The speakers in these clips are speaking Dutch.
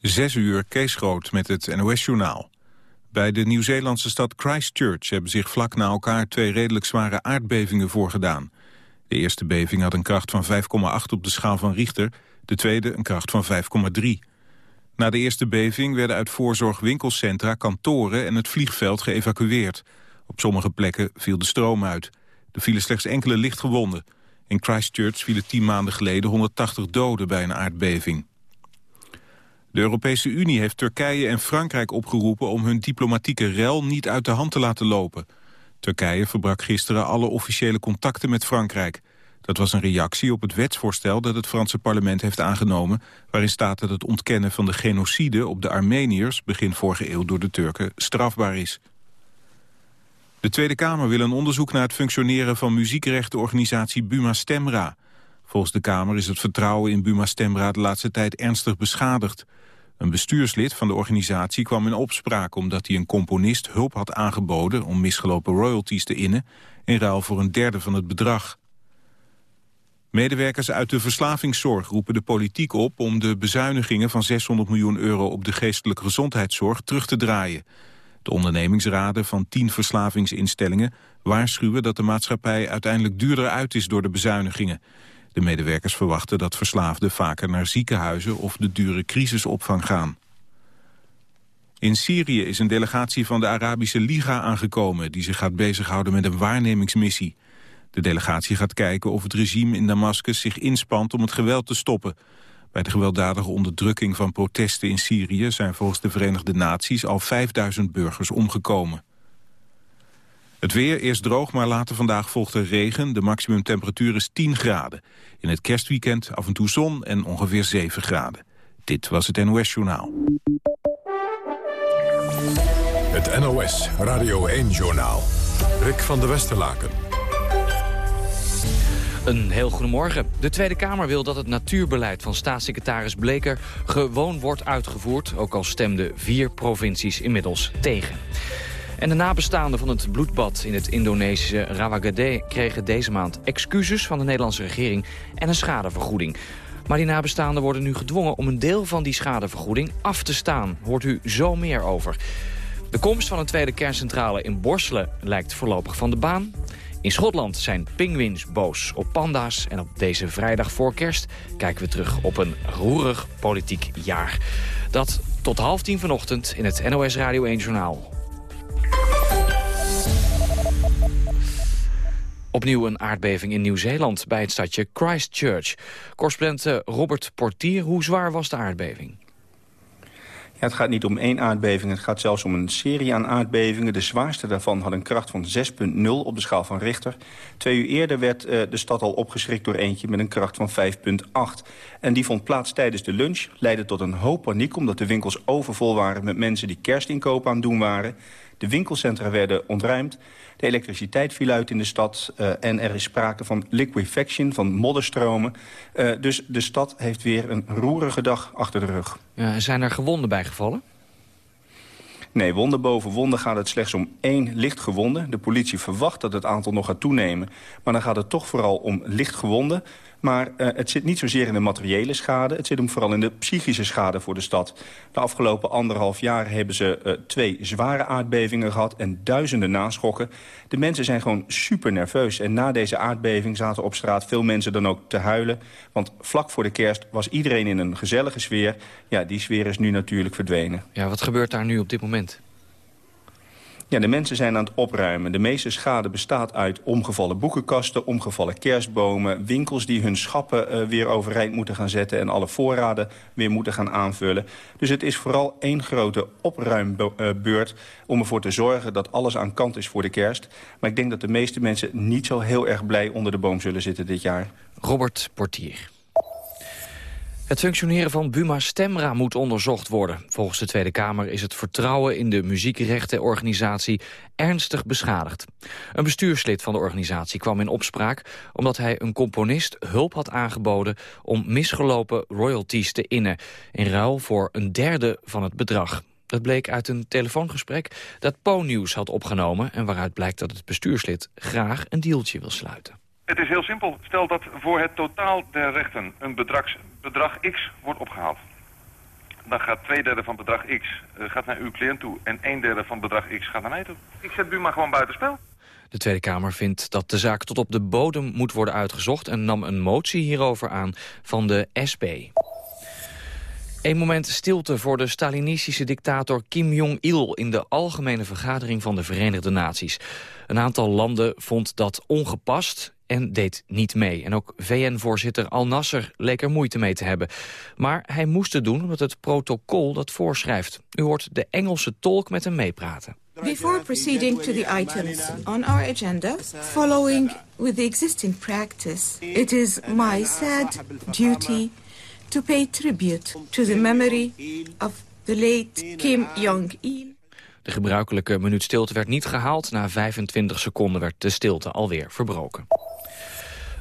Zes uur, Kees Groot met het NOS-journaal. Bij de Nieuw-Zeelandse stad Christchurch hebben zich vlak na elkaar twee redelijk zware aardbevingen voorgedaan. De eerste beving had een kracht van 5,8 op de schaal van Richter, de tweede een kracht van 5,3. Na de eerste beving werden uit voorzorg winkelcentra, kantoren en het vliegveld geëvacueerd. Op sommige plekken viel de stroom uit. Er vielen slechts enkele lichtgewonden. In Christchurch vielen tien maanden geleden 180 doden bij een aardbeving. De Europese Unie heeft Turkije en Frankrijk opgeroepen om hun diplomatieke rel niet uit de hand te laten lopen. Turkije verbrak gisteren alle officiële contacten met Frankrijk. Dat was een reactie op het wetsvoorstel dat het Franse parlement heeft aangenomen... waarin staat dat het ontkennen van de genocide op de Armeniërs... begin vorige eeuw door de Turken strafbaar is. De Tweede Kamer wil een onderzoek naar het functioneren van muziekrechtenorganisatie Buma Stemra. Volgens de Kamer is het vertrouwen in Buma Stemra de laatste tijd ernstig beschadigd. Een bestuurslid van de organisatie kwam in opspraak omdat hij een componist hulp had aangeboden om misgelopen royalties te innen in ruil voor een derde van het bedrag. Medewerkers uit de verslavingszorg roepen de politiek op om de bezuinigingen van 600 miljoen euro op de geestelijke gezondheidszorg terug te draaien. De ondernemingsraden van tien verslavingsinstellingen waarschuwen dat de maatschappij uiteindelijk duurder uit is door de bezuinigingen. De medewerkers verwachten dat verslaafden vaker naar ziekenhuizen of de dure crisisopvang gaan. In Syrië is een delegatie van de Arabische Liga aangekomen... die zich gaat bezighouden met een waarnemingsmissie. De delegatie gaat kijken of het regime in Damascus zich inspant om het geweld te stoppen. Bij de gewelddadige onderdrukking van protesten in Syrië... zijn volgens de Verenigde Naties al 5000 burgers omgekomen. Het weer eerst droog, maar later vandaag volgt er regen. De maximumtemperatuur is 10 graden. In het kerstweekend af en toe zon en ongeveer 7 graden. Dit was het NOS Journaal. Het NOS Radio 1 Journaal. Rick van der Westerlaken. Een heel goedemorgen. De Tweede Kamer wil dat het natuurbeleid van staatssecretaris Bleker gewoon wordt uitgevoerd, ook al stemden vier provincies inmiddels tegen. En de nabestaanden van het bloedbad in het Indonesische Rawagede... kregen deze maand excuses van de Nederlandse regering en een schadevergoeding. Maar die nabestaanden worden nu gedwongen om een deel van die schadevergoeding af te staan. Hoort u zo meer over. De komst van een tweede kerncentrale in Borselen lijkt voorlopig van de baan. In Schotland zijn pinguïns boos op panda's. En op deze vrijdag voor kerst kijken we terug op een roerig politiek jaar. Dat tot half tien vanochtend in het NOS Radio 1 Journaal. Opnieuw een aardbeving in Nieuw-Zeeland bij het stadje Christchurch. Correspondent eh, Robert Portier, hoe zwaar was de aardbeving? Ja, het gaat niet om één aardbeving, het gaat zelfs om een serie aan aardbevingen. De zwaarste daarvan had een kracht van 6,0 op de schaal van Richter. Twee uur eerder werd uh, de stad al opgeschrikt door eentje met een kracht van 5,8. En die vond plaats tijdens de lunch, leidde tot een hoop paniek... omdat de winkels overvol waren met mensen die kerstinkoop aan het doen waren. De winkelcentra werden ontruimd. De elektriciteit viel uit in de stad uh, en er is sprake van liquefaction, van modderstromen. Uh, dus de stad heeft weer een roerige dag achter de rug. Ja, zijn er gewonden bijgevallen? Nee, wonden boven wonden gaat het slechts om één lichtgewonde. De politie verwacht dat het aantal nog gaat toenemen. Maar dan gaat het toch vooral om lichtgewonden. Maar uh, het zit niet zozeer in de materiële schade. Het zit hem vooral in de psychische schade voor de stad. De afgelopen anderhalf jaar hebben ze uh, twee zware aardbevingen gehad... en duizenden naschokken. De mensen zijn gewoon super nerveus. En na deze aardbeving zaten op straat veel mensen dan ook te huilen. Want vlak voor de kerst was iedereen in een gezellige sfeer. Ja, die sfeer is nu natuurlijk verdwenen. Ja, wat gebeurt daar nu op dit moment? Ja, de mensen zijn aan het opruimen. De meeste schade bestaat uit omgevallen boekenkasten, omgevallen kerstbomen... winkels die hun schappen uh, weer overeind moeten gaan zetten... en alle voorraden weer moeten gaan aanvullen. Dus het is vooral één grote opruimbeurt om ervoor te zorgen... dat alles aan kant is voor de kerst. Maar ik denk dat de meeste mensen niet zo heel erg blij onder de boom zullen zitten dit jaar. Robert Portier. Het functioneren van Buma Stemra moet onderzocht worden. Volgens de Tweede Kamer is het vertrouwen in de muziekrechtenorganisatie ernstig beschadigd. Een bestuurslid van de organisatie kwam in opspraak... omdat hij een componist hulp had aangeboden om misgelopen royalties te innen... in ruil voor een derde van het bedrag. Dat bleek uit een telefoongesprek dat Po-nieuws had opgenomen... en waaruit blijkt dat het bestuurslid graag een deeltje wil sluiten. Het is heel simpel. Stel dat voor het totaal der rechten een bedrag, X wordt opgehaald. dan gaat twee derde van bedrag X gaat naar uw cliënt toe... en een derde van bedrag X gaat naar mij toe. Ik zet maar gewoon buitenspel. De Tweede Kamer vindt dat de zaak tot op de bodem moet worden uitgezocht... en nam een motie hierover aan van de SP. Een moment stilte voor de Stalinistische dictator Kim Jong-il... in de Algemene Vergadering van de Verenigde Naties. Een aantal landen vond dat ongepast en deed niet mee. En ook VN-voorzitter Al-Nasser leek er moeite mee te hebben. Maar hij moest het doen omdat het protocol dat voorschrijft. U hoort de Engelse tolk met hem meepraten. Before proceeding to the items on our agenda, following with the existing practice, it is my sad duty to pay tribute to the memory of the late Kim Jong-il. De gebruikelijke minuut stilte werd niet gehaald. Na 25 seconden werd de stilte alweer verbroken.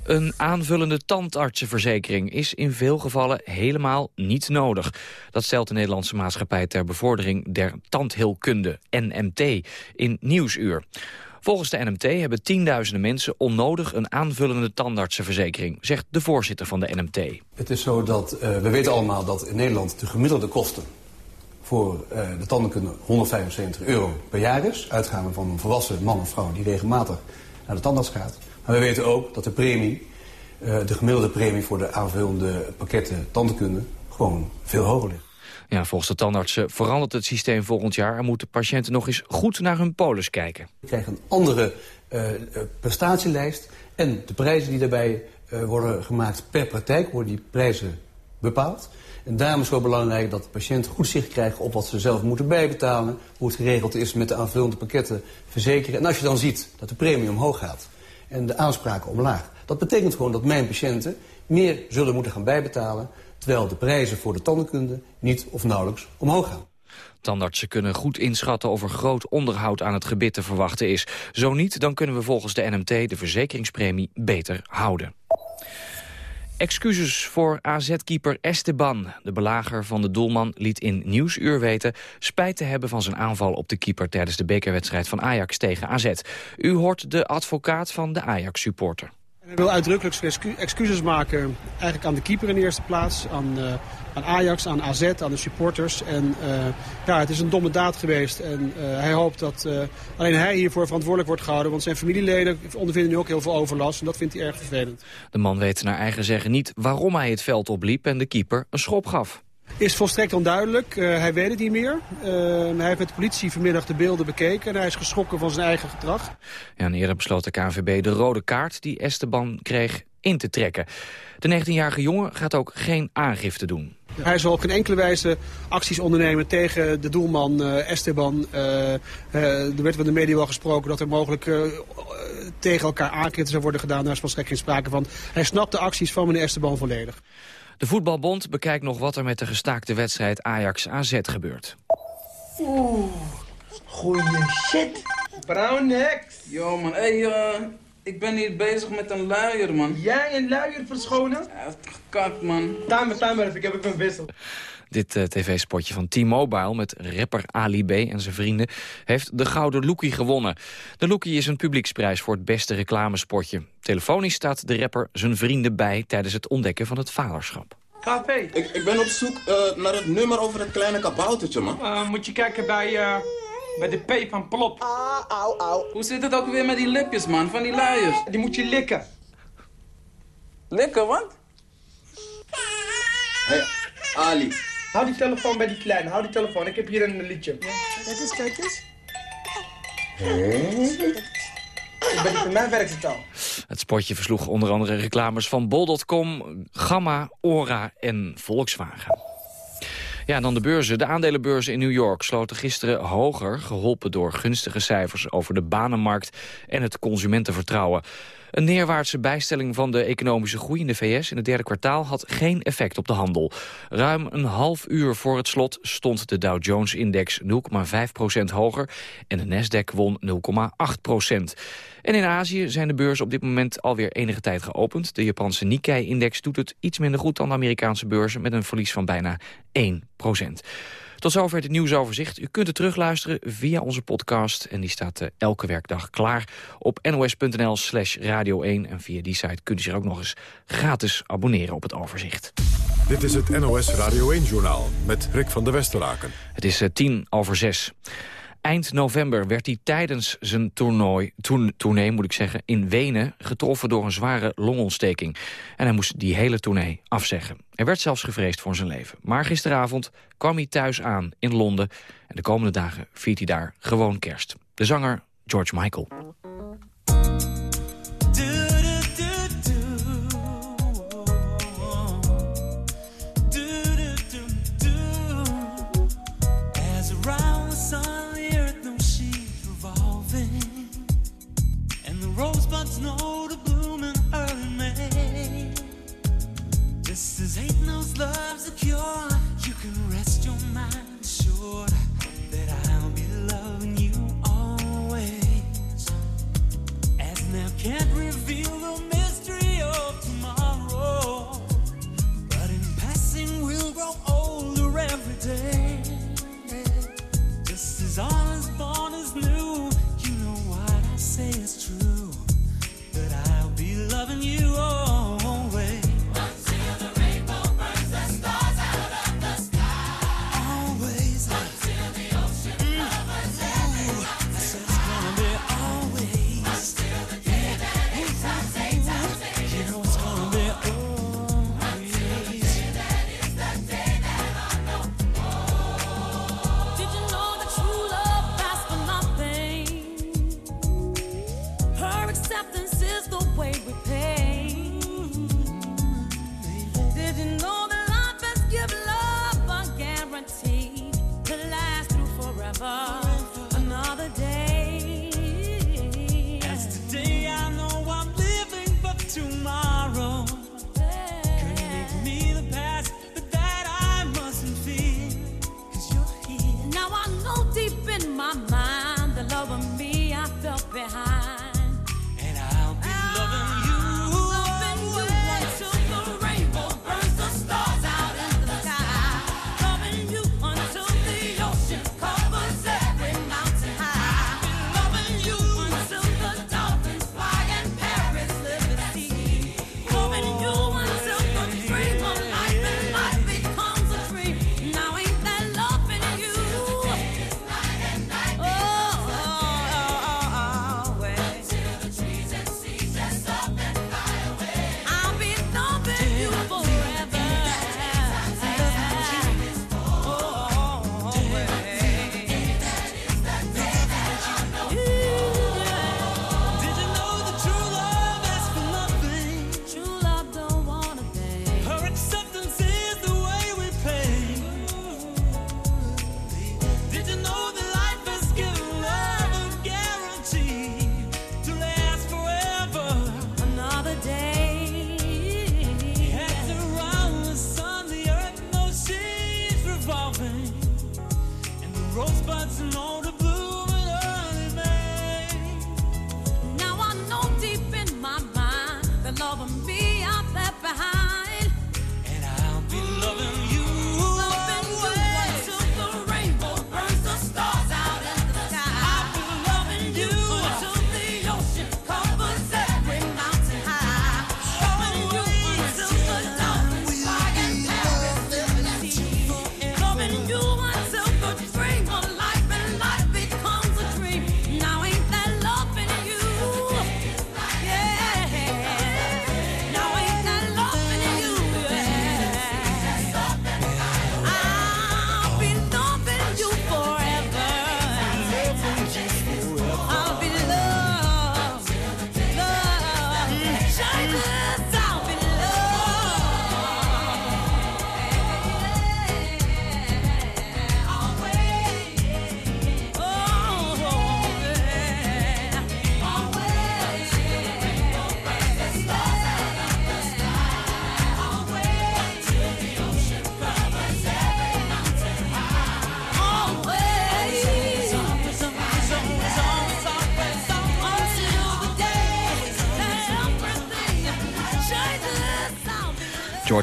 Een aanvullende tandartsenverzekering is in veel gevallen helemaal niet nodig. Dat stelt de Nederlandse Maatschappij ter Bevordering der Tandheelkunde, NMT, in Nieuwsuur. Volgens de NMT hebben tienduizenden mensen onnodig een aanvullende tandartsenverzekering, zegt de voorzitter van de NMT. Het is zo dat, uh, we weten allemaal dat in Nederland de gemiddelde kosten voor uh, de tandenkunde 175 euro per jaar is. Uitgaande van een volwassen man of vrouw die regelmatig naar de tandarts gaat. Maar we weten ook dat de premie, uh, de gemiddelde premie voor de aanvullende pakketten tandenkunde gewoon veel hoger ligt. Ja, volgens de tandartsen verandert het systeem volgend jaar... en moeten patiënten nog eens goed naar hun polis kijken. We krijgen een andere uh, prestatielijst... en de prijzen die daarbij uh, worden gemaakt per praktijk... worden die prijzen bepaald. En daarom is het zo belangrijk dat de patiënten goed zicht krijgen... op wat ze zelf moeten bijbetalen... hoe het geregeld is met de aanvullende pakketten verzekeren. En als je dan ziet dat de premie omhoog gaat en de aanspraken omlaag... dat betekent gewoon dat mijn patiënten meer zullen moeten gaan bijbetalen terwijl de prijzen voor de tandenkunde niet of nauwelijks omhoog gaan. Tandartsen kunnen goed inschatten of er groot onderhoud aan het gebit te verwachten is. Zo niet, dan kunnen we volgens de NMT de verzekeringspremie beter houden. Excuses voor AZ-keeper Esteban. De belager van de doelman liet in Nieuwsuur weten... spijt te hebben van zijn aanval op de keeper... tijdens de bekerwedstrijd van Ajax tegen AZ. U hoort de advocaat van de Ajax-supporter. Hij wil uitdrukkelijk excuses maken eigenlijk aan de keeper in de eerste plaats. Aan, uh, aan Ajax, aan AZ, aan de supporters. En uh, ja, het is een domme daad geweest. En uh, hij hoopt dat alleen hij hiervoor verantwoordelijk wordt gehouden. Want zijn familieleden ondervinden nu ook heel veel overlast. En dat vindt hij erg vervelend. De man weet naar eigen zeggen niet waarom hij het veld opliep en de keeper een schop gaf is volstrekt onduidelijk. Uh, hij weet het niet meer. Uh, hij heeft met de politie vanmiddag de beelden bekeken... en hij is geschrokken van zijn eigen gedrag. Ja, en eerder besloot de KNVB de rode kaart die Esteban kreeg in te trekken. De 19-jarige jongen gaat ook geen aangifte doen. Hij zal op geen enkele wijze acties ondernemen tegen de doelman uh, Esteban. er werd van de media wel gesproken dat er mogelijk tegen elkaar aangifte zou worden gedaan. Daar is volstrekt geen sprake van. Hij snapt de acties van meneer Esteban volledig. De voetbalbond bekijkt nog wat er met de gestaakte wedstrijd Ajax-AZ gebeurt. Oeh, goeie shit. Brown Hex. Yo man, hey, uh, ik ben hier bezig met een luier man. Jij een luier verschonen? Ja, gekakt man. Time, time even, ik heb ook een wissel. Dit uh, tv-spotje van T-Mobile met rapper Ali B en zijn vrienden... heeft de Gouden Lookie gewonnen. De Lookie is een publieksprijs voor het beste reclamespotje. Telefonisch staat de rapper zijn vrienden bij... tijdens het ontdekken van het vaderschap. KP. Ik, ik ben op zoek uh, naar het nummer over het kleine kaboutertje, man. Uh, moet je kijken bij, bij de P van Plop. Ah, au, au. Hoe zit het ook weer met die lipjes, man, van die luiers? Die moet je likken. Likken, wat? Hé, hey, Ali. Hou die telefoon bij die kleine, hou die telefoon. Ik heb hier een liedje. Kijk eens, kijk eens. Ik ben niet in mijn werkstaal. Het spotje versloeg onder andere reclames van Bol.com, Gamma, Ora en Volkswagen. Ja, dan de beurzen. De aandelenbeurzen in New York sloten gisteren hoger... geholpen door gunstige cijfers over de banenmarkt en het consumentenvertrouwen. Een neerwaartse bijstelling van de economische groei in de VS in het derde kwartaal had geen effect op de handel. Ruim een half uur voor het slot stond de Dow Jones-index 0,5% hoger en de Nasdaq won 0,8% En in Azië zijn de beurzen op dit moment alweer enige tijd geopend. De Japanse Nikkei-index doet het iets minder goed dan de Amerikaanse beurzen met een verlies van bijna 1 tot zover het nieuwsoverzicht. U kunt het terugluisteren via onze podcast. En die staat uh, elke werkdag klaar op nos.nl slash radio 1. En via die site kunt u zich ook nog eens gratis abonneren op het overzicht. Dit is het NOS Radio 1-journaal met Rick van der Westeraken. Het is uh, tien over zes. Eind november werd hij tijdens zijn toernooi, tournee moet ik zeggen, in Wenen getroffen door een zware longontsteking. En hij moest die hele tournee afzeggen. Er werd zelfs gevreesd voor zijn leven. Maar gisteravond kwam hij thuis aan in Londen. En de komende dagen viert hij daar gewoon kerst. De zanger George Michael.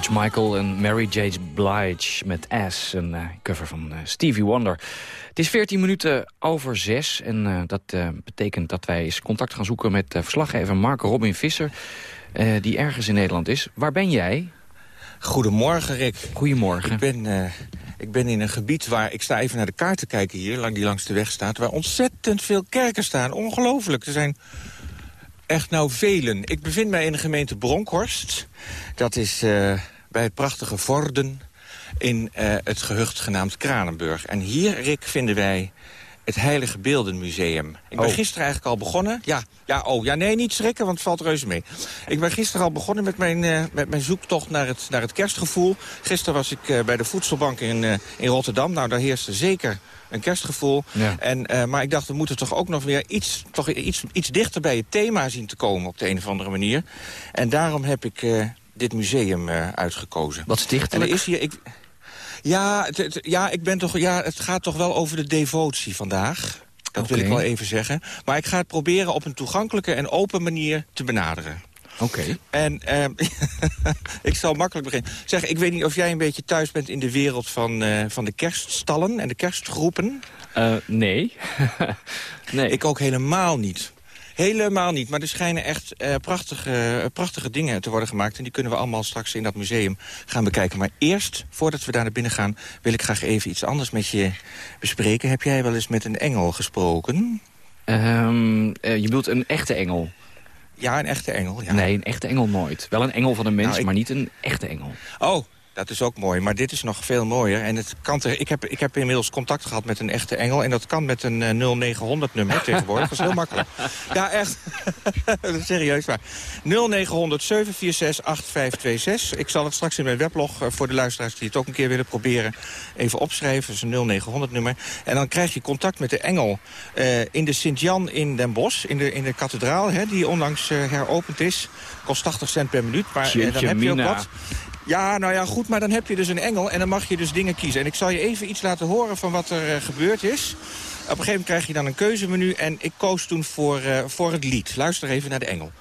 George Michael en Mary J. Blige met Ass, een uh, cover van uh, Stevie Wonder. Het is 14 minuten over 6 en uh, dat betekent dat wij eens contact gaan zoeken met verslaggever Mark Robin Visser... die ergens in Nederland is. Waar ben jij? Goedemorgen, Rick. Goedemorgen. Ik ben, ik ben in een gebied waar... Ik sta even naar de kaart te kijken hier, lang, die langs de weg staat... waar ontzettend veel kerken staan. Ongelooflijk. Er zijn echt nou velen. Ik bevind mij in de gemeente Bronkhorst. Dat is uh, bij het prachtige Vorden in uh, het gehucht genaamd Kranenburg. En hier, Rick, vinden wij het Heilige Beeldenmuseum. Ik ben Oh. gisteren eigenlijk al begonnen. Ja, ja, oh, ja, nee, niet schrikken, want het valt reuze mee. Ik ben gisteren al begonnen met mijn, eh, met mijn zoektocht naar het, naar het kerstgevoel. Gisteren was ik eh, bij de Voedselbank in, eh, in Rotterdam. Nou, daar heerste zeker een kerstgevoel. Ja. En, maar ik dacht, we moeten toch ook nog weer iets, toch iets, iets dichter bij het thema zien te komen op de een of andere manier. En daarom heb ik dit museum uitgekozen. Wat En er is hier... Ik, ja, het, het- ja, ik ben toch, ja, het gaat toch wel over de devotie vandaag. Dat wil ik wel even zeggen. Maar ik ga het proberen op een toegankelijke en open manier te benaderen. Oké. En ehm, ik zal makkelijk beginnen. Zeg, ik weet niet of jij een beetje thuis bent in de wereld van, eh, van de kerststallen en de kerstgroepen. Eh, nee. nee. Ik ook helemaal niet. Helemaal niet, maar er schijnen echt eh, prachtige, prachtige dingen te worden gemaakt... en die kunnen we allemaal straks in dat museum gaan bekijken. Maar eerst, voordat we daar naar binnen gaan... wil ik graag even iets anders met je bespreken. Heb jij wel eens met een engel gesproken? Ehm, eh, je bedoelt een echte engel? Ja, een echte engel, ja. Nee, een echte engel nooit. Wel een engel van een mens, Nou, ik- maar niet een echte engel. Oh, dat is ook mooi. Maar dit is nog veel mooier. En het kan ter- ik, heb, ik heb inmiddels contact gehad met een echte engel. En dat kan met een eh, 0900-nummer tegenwoordig. Dat is heel makkelijk. Ja, echt. Dat is Serieus waar. 0900 746 8526. Ik zal het straks in mijn weblog eh, voor de luisteraars die het ook een keer willen proberen... even opschrijven. Dat is een 0900-nummer. En dan krijg je contact met de engel eh, in de Sint-Jan in Den Bosch. In de, in de kathedraal, hè, die onlangs eh, heropend is. Kost 80 cent per minuut. Maar eh, dan heb je ook wat. Ja, nou ja, goed, maar dan heb je dus een engel en dan mag je dus dingen kiezen. En ik zal je even iets laten horen van wat er eh, gebeurd is. Op een gegeven moment krijg je dan een keuzemenu en ik koos toen voor, eh, voor het lied. Luister even naar de engel.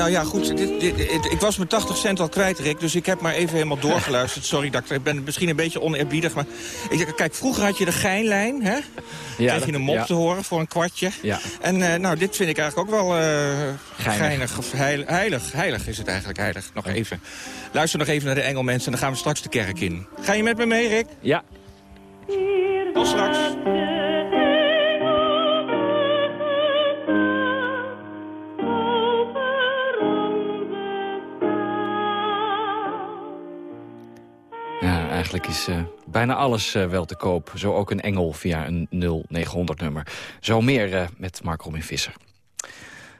Nou ja, goed. Dit, dit, dit- ik was mijn 80 cent al kwijt, Rick. Dus ik heb maar even helemaal doorgeluisterd. Sorry, dat ik ben misschien een beetje oneerbiedig. Maar ik, kijk, vroeger had je de geinlijn, hè? kreeg je een mop ja. te horen voor een kwartje. Ja. En eh, nou, dit vind ik eigenlijk ook wel eh, Geinig. geinig. Of heil- heilig. Heilig is het eigenlijk, heilig. Nog even. Luister nog even naar de engelmensen en dan gaan we straks de kerk in. Ga je met me mee, Rick? Ja. Tot straks. Eigenlijk is eh, bijna alles eh, wel te koop. Zo ook een engel via een 0900-nummer. Zo meer eh, met Mark Robin Visser.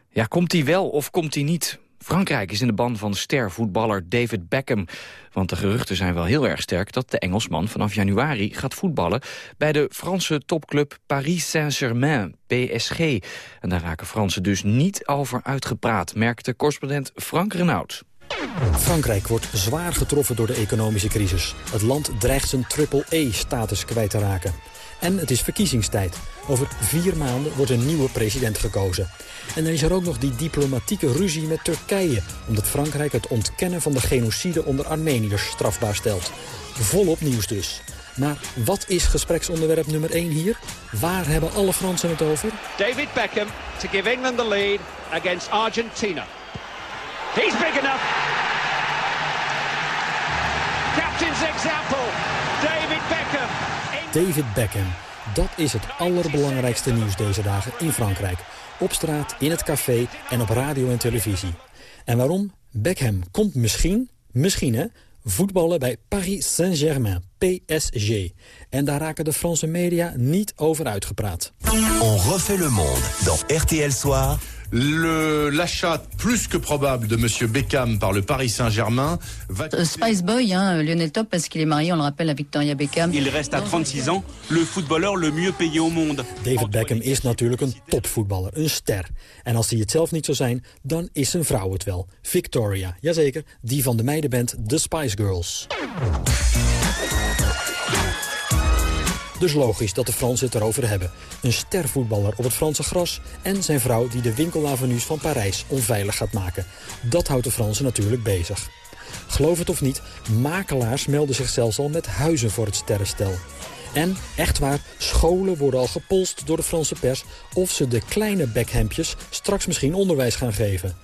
Ja, komt hij wel of komt hij niet? Frankrijk is in de ban van ster-voetballer David Beckham. Want de geruchten zijn wel heel erg sterk dat de Engelsman vanaf januari gaat voetballen bij de Franse topclub Paris Saint-Germain, PSG. En daar raken Fransen dus niet over uitgepraat, merkte correspondent Frank Renaud. Frankrijk wordt zwaar getroffen door de economische crisis. Het land dreigt zijn triple-E-status kwijt te raken. En het is verkiezingstijd. Over vier maanden wordt een nieuwe president gekozen. En dan is er ook nog die diplomatieke ruzie met Turkije... omdat Frankrijk het ontkennen van de genocide onder Armeniërs strafbaar stelt. Volop nieuws dus. Maar wat is gespreksonderwerp nummer 1 hier? Waar hebben alle Fransen het over? David Beckham to give England the lead against Argentina. He's big enough. Captain's example. David Beckham. David Beckham. Dat is het allerbelangrijkste nieuws deze dagen in Frankrijk. Op straat, in het café en op radio en televisie. En waarom? Beckham komt misschien, misschien hè, voetballen bij Paris Saint-Germain, PSG. En daar raken de Franse media niet over uitgepraat. On refait le monde dans RTL Soir. Le- L'achat plus que probable de M. Beckham par le Paris Saint-Germain va... Euh, Spice Boy, hein, Lionel Top, parce qu'il est marié, on le rappelle, à Victoria Beckham. Il reste à 36 ans le footballeur le mieux payé au monde. David Beckham is natuurlijk een topvoetballer, een ster. En als hij het zelf niet zou zijn, dan is zijn vrouw het wel. Victoria, jazeker, die van de meidenband The Spice Girls. Dus logisch dat de Fransen het erover hebben. Een stervoetballer op het Franse gras en zijn vrouw die de winkelavenues van Parijs onveilig gaat maken. Dat houdt de Fransen natuurlijk bezig. Geloof het of niet, makelaars melden zich zelfs al met huizen voor het sterrenstel. En, echt waar, scholen worden al gepolst door de Franse pers... of ze de kleine Beckhempjes straks misschien onderwijs gaan geven.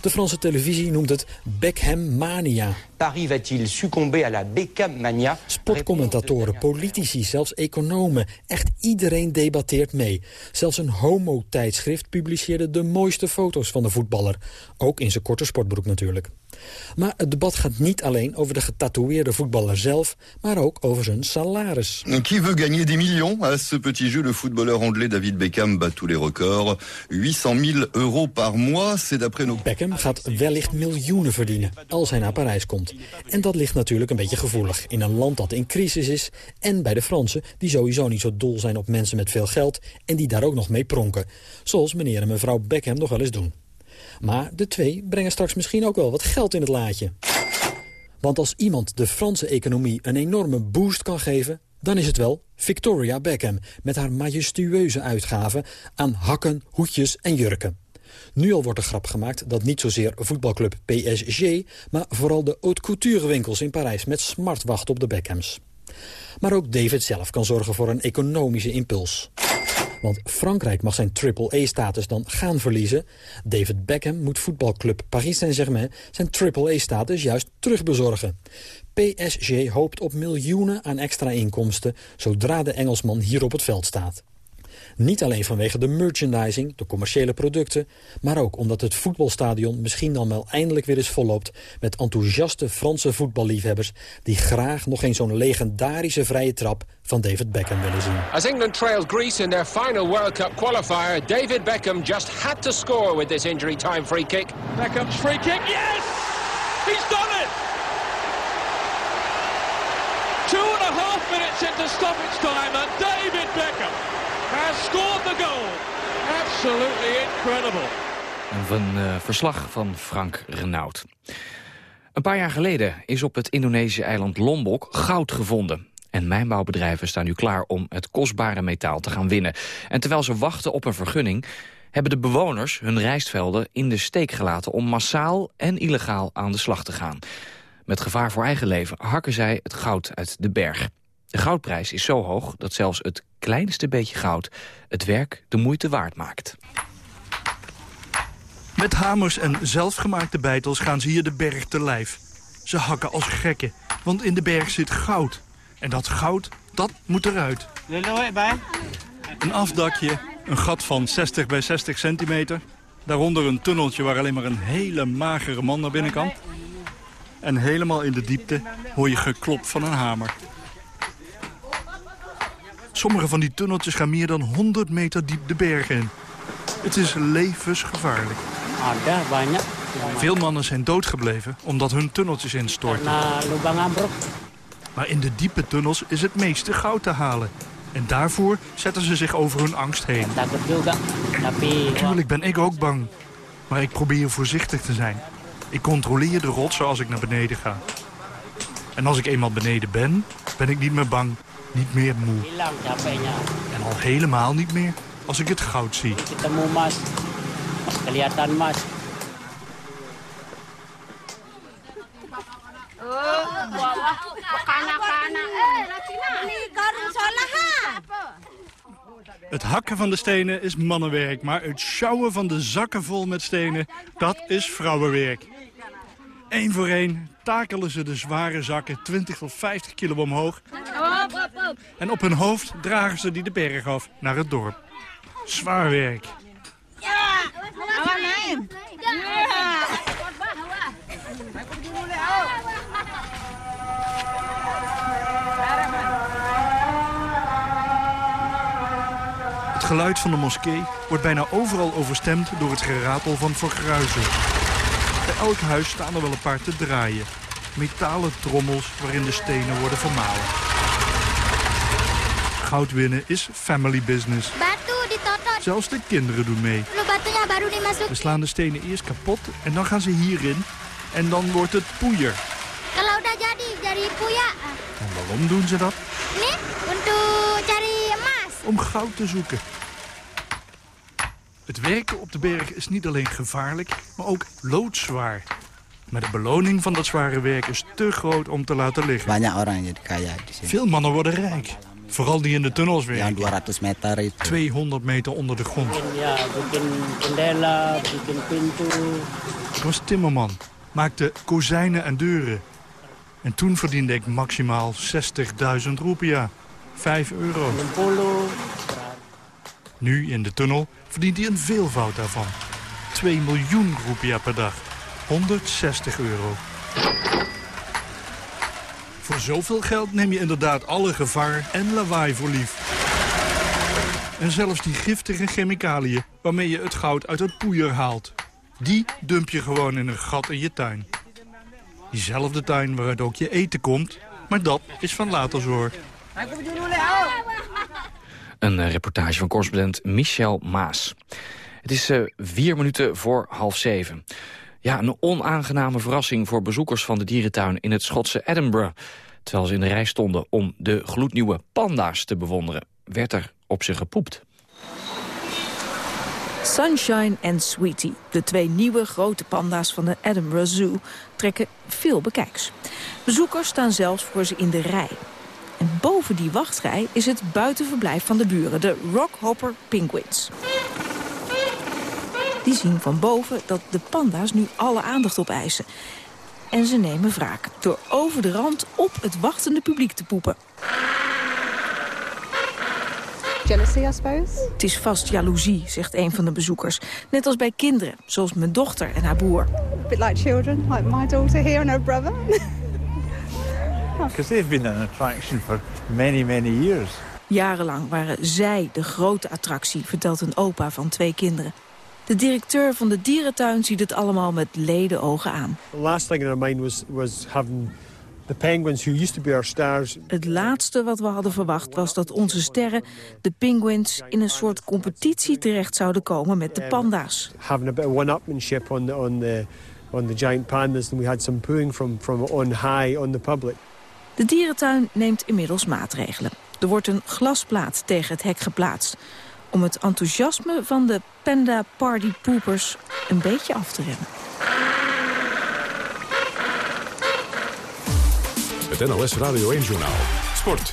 De Franse televisie noemt het Beckham-mania. Paris va-t-il succomber à la Beckham-mania Sportcommentatoren, politici, zelfs economen. Echt iedereen debatteert mee. Zelfs een homo-tijdschrift publiceerde de mooiste foto's van de voetballer. Ook in zijn korte sportbroek natuurlijk. Maar het debat gaat niet alleen over de getatoeëerde voetballer zelf... maar ook over zijn salaris. Qui veut gagner des millions À ce petit jeu, le footballeur anglais David Beckham bat tous les records. 800 000 euros par mois, c'est d'après nos... Beckham gaat wellicht miljoenen verdienen als hij naar Parijs komt. En dat ligt natuurlijk een beetje gevoelig in een land dat in crisis is... en bij de Fransen, die sowieso niet zo dol zijn op mensen met veel geld... en die daar ook nog mee pronken. Zoals meneer en mevrouw Beckham nog wel eens doen. Maar de twee brengen straks misschien ook wel wat geld in het laadje. Want als iemand de Franse economie een enorme boost kan geven... dan is het wel Victoria Beckham met haar majestueuze uitgaven... aan hakken, hoedjes en jurken. Nu al wordt er grap gemaakt dat niet zozeer voetbalclub PSG... maar vooral de haute couture winkels in Parijs met smart wachten op de Beckhams. Maar ook David zelf kan zorgen voor een economische impuls. Want Frankrijk mag zijn triple-A-status dan gaan verliezen. David Beckham moet voetbalclub Paris Saint-Germain zijn triple-A-status juist terugbezorgen. PSG hoopt op miljoenen aan extra inkomsten zodra de Engelsman hier op het veld staat. Niet alleen vanwege de merchandising, de commerciële producten... maar ook omdat het voetbalstadion misschien dan wel eindelijk weer eens volloopt... met enthousiaste Franse voetballiefhebbers... die graag nog eens zo'n legendarische vrije trap van David Beckham willen zien. As England trailed Greece in their final World Cup qualifier, David Beckham just had to score with this injury time free kick. Beckham's free kick, yes! He's done it! Two and a half minutes into stoppage time and David Beckham has scored the goal. Absolutely incredible. Een uh, verslag van Frank Renaud. Een paar jaar geleden is op het Indonesische eiland Lombok goud gevonden. En mijnbouwbedrijven staan nu klaar om het kostbare metaal te gaan winnen. En terwijl ze wachten op een vergunning... hebben de bewoners hun rijstvelden in de steek gelaten... om massaal en illegaal aan de slag te gaan. Met gevaar voor eigen leven hakken zij het goud uit de berg. De goudprijs is zo hoog dat zelfs het kleinste beetje goud... het werk de moeite waard maakt. Met hamers en zelfgemaakte beitels gaan ze hier de berg te lijf. Ze hakken als gekken, want in de berg zit goud. En dat goud, dat moet eruit. Een afdakje, een gat van 60 bij 60 centimeter. Daaronder een tunneltje waar alleen maar een hele magere man naar binnen kan. En helemaal in de diepte hoor je geklop van een hamer. Sommige van die tunneltjes gaan meer dan 100 meter diep de bergen in. Het is levensgevaarlijk. Veel mannen zijn doodgebleven omdat hun tunneltjes instorten. Maar in de diepe tunnels is het meeste goud te halen. En daarvoor zetten ze zich over hun angst heen. Natuurlijk ben ik ook bang. Maar ik probeer voorzichtig te zijn. Ik controleer de rotsen als ik naar beneden ga. En als ik eenmaal beneden ben, ben ik niet meer bang. Niet meer moe. En al helemaal niet meer als ik het goud zie. Het hakken van de stenen is mannenwerk, maar het sjouwen van de zakken vol met stenen, dat is vrouwenwerk. Eén voor één takelen ze de zware zakken 20 tot 50 kilo omhoog. En op hun hoofd dragen ze die de berg af naar het dorp. Zwaar werk. Het geluid van de moskee wordt bijna overal overstemd door het geratel van vergruizen. Elk huis staan er wel een paar te draaien. Metalen trommels waarin de stenen worden vermalen. Goud winnen is family business. Zelfs de kinderen doen mee. We slaan de stenen eerst kapot en dan gaan ze hierin. En dan wordt het poeier. En waarom doen ze dat? om goud te zoeken. Het werken op de berg is niet alleen gevaarlijk, maar ook loodzwaar. Maar de beloning van dat zware werk is te groot om te laten liggen. Veel mannen worden rijk. Vooral die in de tunnels werken. 200 meter itu. 200 meter onder de grond. Ik was timmerman, maakte kozijnen en deuren. En toen verdiende ik maximaal 60.000 roepia. 5 euro. Nu in de tunnel verdient hij een veelvoud daarvan. 2 miljoen roepia per dag. 160 euro. Voor zoveel geld neem je inderdaad alle gevaar en lawaai voor lief. En zelfs die giftige chemicaliën waarmee je het goud uit het poeier haalt. Die dump je gewoon in een gat in je tuin. Diezelfde tuin waaruit ook je eten komt, maar dat is van later zorg. Een eh, reportage van correspondent Michel Maas. Het is eh, vier minuten voor half zeven. Ja, een onaangename verrassing voor bezoekers van de dierentuin in het Schotse Edinburgh. Terwijl ze in de rij stonden om de gloednieuwe panda's te bewonderen, werd er op ze gepoept. Sunshine en Sweetie, de twee nieuwe grote panda's van de Edinburgh Zoo, trekken veel bekijks. Bezoekers staan zelfs voor ze in de rij. En boven die wachtrij is het buitenverblijf van de buren, de Rockhopper Penguins. Die zien van boven dat de panda's nu alle aandacht opeisen. En ze nemen wraak door over de rand op het wachtende publiek te poepen. Jealousy, I suppose. Het is vast jaloezie, zegt een van de bezoekers. Net als bij kinderen, zoals mijn dochter en haar broer. A bit like children, like my daughter here and her brother. Because they've been an attraction for many, many years. Jarenlang waren zij de grote attractie, vertelt een opa van twee kinderen. De directeur van de dierentuin ziet het allemaal met ledenogen aan. The last thing in our mind was, was having the penguins who used to be our stars. Het laatste wat we hadden verwacht was dat onze sterren, de penguins, in een soort competitie terecht zouden komen met de panda's. Having a bit of one-upmanship on the, on, the, on the giant pandas. And we had some pooing from, from on high on the public. De dierentuin neemt inmiddels maatregelen. Er wordt een glasplaat tegen het hek geplaatst om het enthousiasme van de Panda Party Poopers een beetje af te remmen. Het NLS Radio 1-journaal. Sport.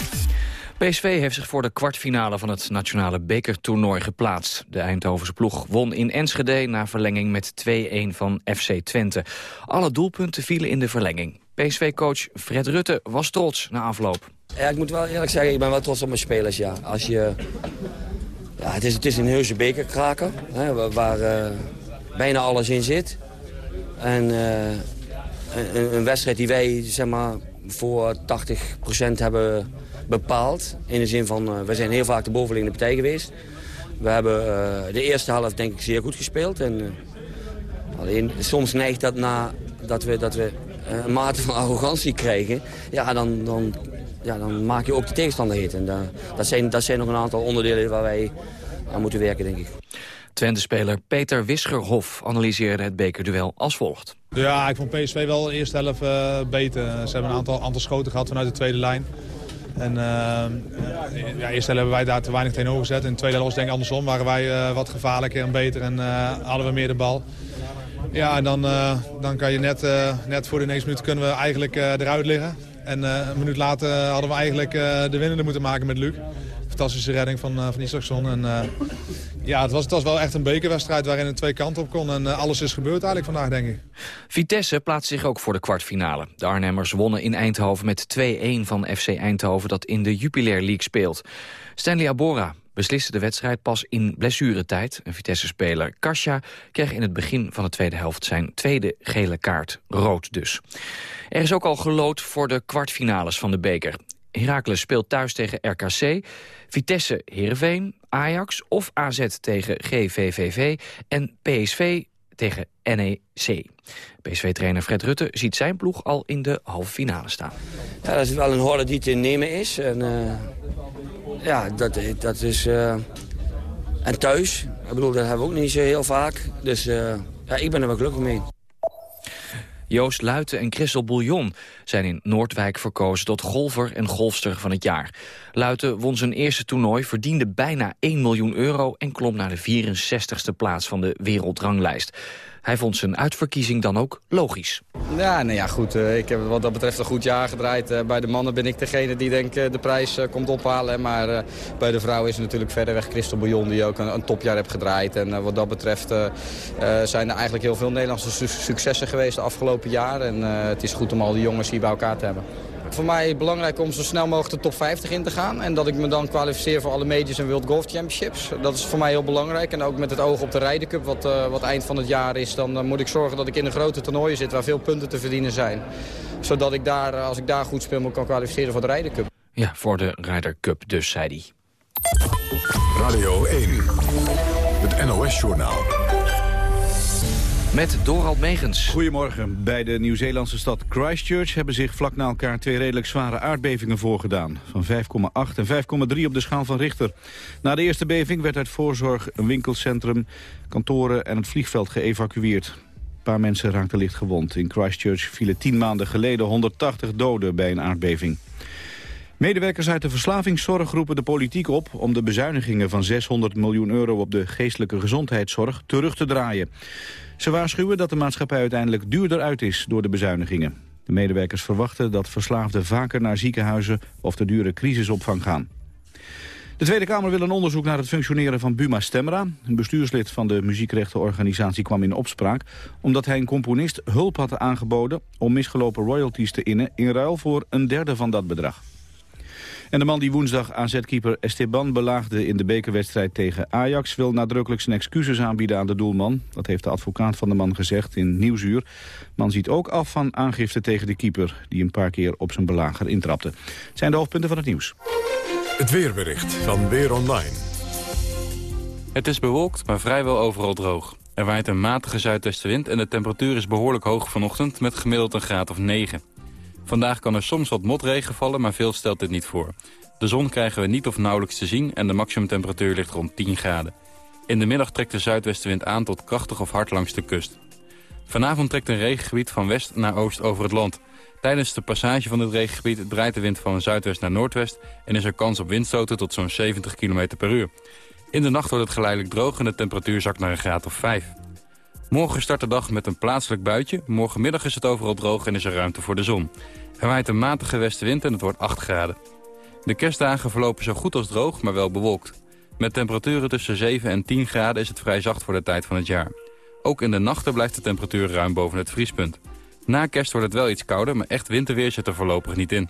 PSV heeft zich voor de kwartfinale van het nationale bekertoernooi geplaatst. De Eindhovense ploeg won in Enschede na verlenging met 2-1 van FC Twente. Alle doelpunten vielen in de verlenging. PSV-coach Fred Rutte was trots na afloop. Ja, ik moet wel eerlijk zeggen, ik ben wel trots op mijn spelers, ja. Als je ja, het, is, het is een heuse bekerkraker, hè, waar, uh, bijna alles in zit. En uh, een, wedstrijd die wij zeg maar, voor 80% hebben bepaald. In de zin van, uh, we zijn heel vaak de bovenliggende partij geweest. We hebben de eerste helft denk ik zeer goed gespeeld. En, alleen soms neigt dat na dat we, dat we een mate van arrogantie krijgen. Ja, dan, dan ja, dan maak je ook de tegenstander heet. En dat, dat, zijn, dat zijn nog een aantal onderdelen waar wij aan moeten werken, denk ik. Twente-speler Peter Wisgerhof analyseerde het bekerduel als volgt. Ja, ik vond PSV wel de eerste helft uh, beter. Ze hebben een aantal, aantal schoten gehad vanuit de tweede lijn. En uh, ja, eerste helft hebben wij daar te weinig tegenover gezet. In de tweede helft was denk ik andersom. Waren wij uh, wat gevaarlijker en beter en hadden we meer de bal. Ja, en dan, dan kan je net, net voor de 9 minuten kunnen we eigenlijk eruit liggen. En een minuut later hadden we eigenlijk de winnende moeten maken met Luc fantastische redding van, van Isaacson. En, ja, het was, het was wel echt een bekerwedstrijd waarin het twee kanten op kon. En alles is gebeurd eigenlijk vandaag, denk ik. Vitesse plaatst zich ook voor de kwartfinale. De Arnhemmers wonnen in Eindhoven met 2-1 van FC Eindhoven... dat in de Jupiler League speelt. Stanley Abora besliste de wedstrijd pas in blessuretijd. Een Vitesse-speler, Kasia, kreeg in het begin van de tweede helft... zijn tweede gele kaart, rood dus. Er is ook al gelood voor de kwartfinales van de beker. Heracles speelt thuis tegen RKC, Vitesse Heerenveen, Ajax of AZ tegen GVVV en PSV tegen NEC. PSV-trainer Fred Rutte ziet zijn ploeg al in de halve finale staan. Ja, dat is wel een horde die te nemen is. En, uh, ja, dat, dat is... Uh, en thuis, ik bedoel, dat hebben we ook niet zo heel vaak. Dus uh, ja, ik ben er wel gelukkig mee. Joost Luiten en Christel Bouillon zijn in Noordwijk verkozen tot golfer en golfster van het jaar. Luiten won zijn eerste toernooi, verdiende bijna 1 miljoen euro... en klom naar de 64ste plaats van de wereldranglijst. Hij vond zijn uitverkiezing dan ook logisch. Ja, nou ja, goed. Eh, ik heb wat dat betreft een goed jaar gedraaid. Eh, bij de mannen ben ik degene die denk de prijs eh, komt ophalen. Maar bij de vrouwen is het natuurlijk verderweg Christel Bouillon die ook een topjaar heeft gedraaid. En wat dat betreft zijn er eigenlijk heel veel Nederlandse successen geweest de afgelopen jaar. En het is goed om al die jongens hier bij elkaar te hebben. Voor mij is het belangrijk om zo snel mogelijk de top 50 in te gaan. En dat ik me dan kwalificeer voor alle majors en World Golf Championships. Dat is voor mij heel belangrijk. En ook met het oog op de Ryder Cup, wat, uh, wat eind van het jaar is... dan uh, moet ik zorgen dat ik in een grote toernooien zit waar veel punten te verdienen zijn. Zodat ik daar, uh, als ik daar goed speel, me kan kwalificeren voor de Ryder Cup. Ja, voor de Ryder Cup dus, zei hij. Radio 1, het NOS-journaal. Met Dorald Megens. Goedemorgen. Bij de Nieuw-Zeelandse stad Christchurch hebben zich vlak na elkaar twee redelijk zware aardbevingen voorgedaan. Van 5,8 en 5,3 op de schaal van Richter. Na de eerste beving werd uit voorzorg een winkelcentrum, kantoren en het vliegveld geëvacueerd. Een paar mensen raakten licht gewond. In Christchurch vielen tien maanden geleden 180 doden bij een aardbeving. Medewerkers uit de verslavingszorg roepen de politiek op... om de bezuinigingen van 600 miljoen euro op de geestelijke gezondheidszorg terug te draaien. Ze waarschuwen dat de maatschappij uiteindelijk duurder uit is door de bezuinigingen. De medewerkers verwachten dat verslaafden vaker naar ziekenhuizen of de dure crisisopvang gaan. De Tweede Kamer wil een onderzoek naar het functioneren van Buma Stemra. Een bestuurslid van de muziekrechtenorganisatie kwam in opspraak... omdat hij een componist hulp had aangeboden om misgelopen royalties te innen... in ruil voor een derde van dat bedrag. En de man die woensdag AZ-keeper Esteban belaagde in de bekerwedstrijd tegen Ajax... wil nadrukkelijk zijn excuses aanbieden aan de doelman. Dat heeft de advocaat van de man gezegd in Nieuwsuur. Man ziet ook af van aangifte tegen de keeper... die een paar keer op zijn belager intrapte. Het zijn de hoofdpunten van het nieuws. Het weerbericht van Weer Online. Het is bewolkt, maar vrijwel overal droog. Er waait een matige zuidwestenwind en de temperatuur is behoorlijk hoog vanochtend... met gemiddeld een graad of 9. Vandaag kan er soms wat motregen vallen, maar veel stelt dit niet voor. De zon krijgen we niet of nauwelijks te zien en de maximumtemperatuur ligt rond 10 graden. In de middag trekt de zuidwestenwind aan tot krachtig of hard langs de kust. Vanavond trekt een regengebied van west naar oost over het land. Tijdens de passage van dit regengebied draait de wind van zuidwest naar noordwest... en is er kans op windstoten tot zo'n 70 km per uur. In de nacht wordt het geleidelijk droog en de temperatuur zakt naar een graad of 5. Morgen start de dag met een plaatselijk buitje. Morgenmiddag is het overal droog en is er ruimte voor de zon. Er waait een matige westenwind en het wordt 8 graden. De kerstdagen verlopen zo goed als droog, maar wel bewolkt. Met temperaturen tussen 7 en 10 graden is het vrij zacht voor de tijd van het jaar. Ook in de nachten blijft de temperatuur ruim boven het vriespunt. Na kerst wordt het wel iets kouder, maar echt winterweer zit er voorlopig niet in.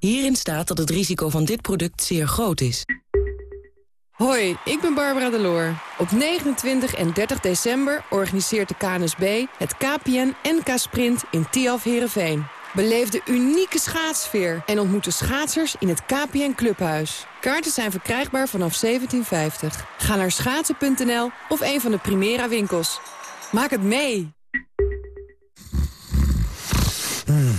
Hierin staat dat het risico van dit product zeer groot is. Hoi, ik ben Barbara Deloor. Op 29 en 30 december organiseert de KNSB het KPN NK Sprint in Tiaf Herenveen. Beleef de unieke schaatsfeer en ontmoet de schaatsers in het KPN Clubhuis. Kaarten zijn verkrijgbaar vanaf 1750. Ga naar schaatsen.nl of een van de Primera winkels. Maak het mee! Mm,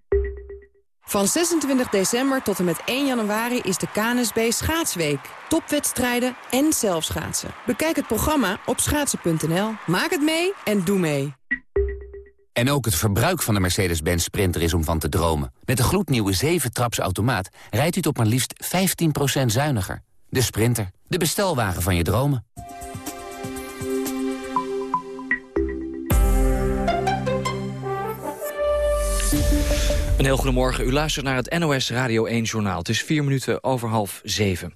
Van 26 december tot en met 1 januari is de KNSB Schaatsweek. Topwedstrijden en zelfschaatsen. Bekijk het programma op schaatsen.nl. Maak het mee en doe mee. En ook het verbruik van de Mercedes-Benz Sprinter is om van te dromen. Met de gloednieuwe 7-traps automaat rijdt u tot maar liefst 15% zuiniger. De Sprinter, de bestelwagen van je dromen. Een heel goedemorgen. U luistert naar het NOS Radio 1 Journaal. Het is vier minuten over half zeven.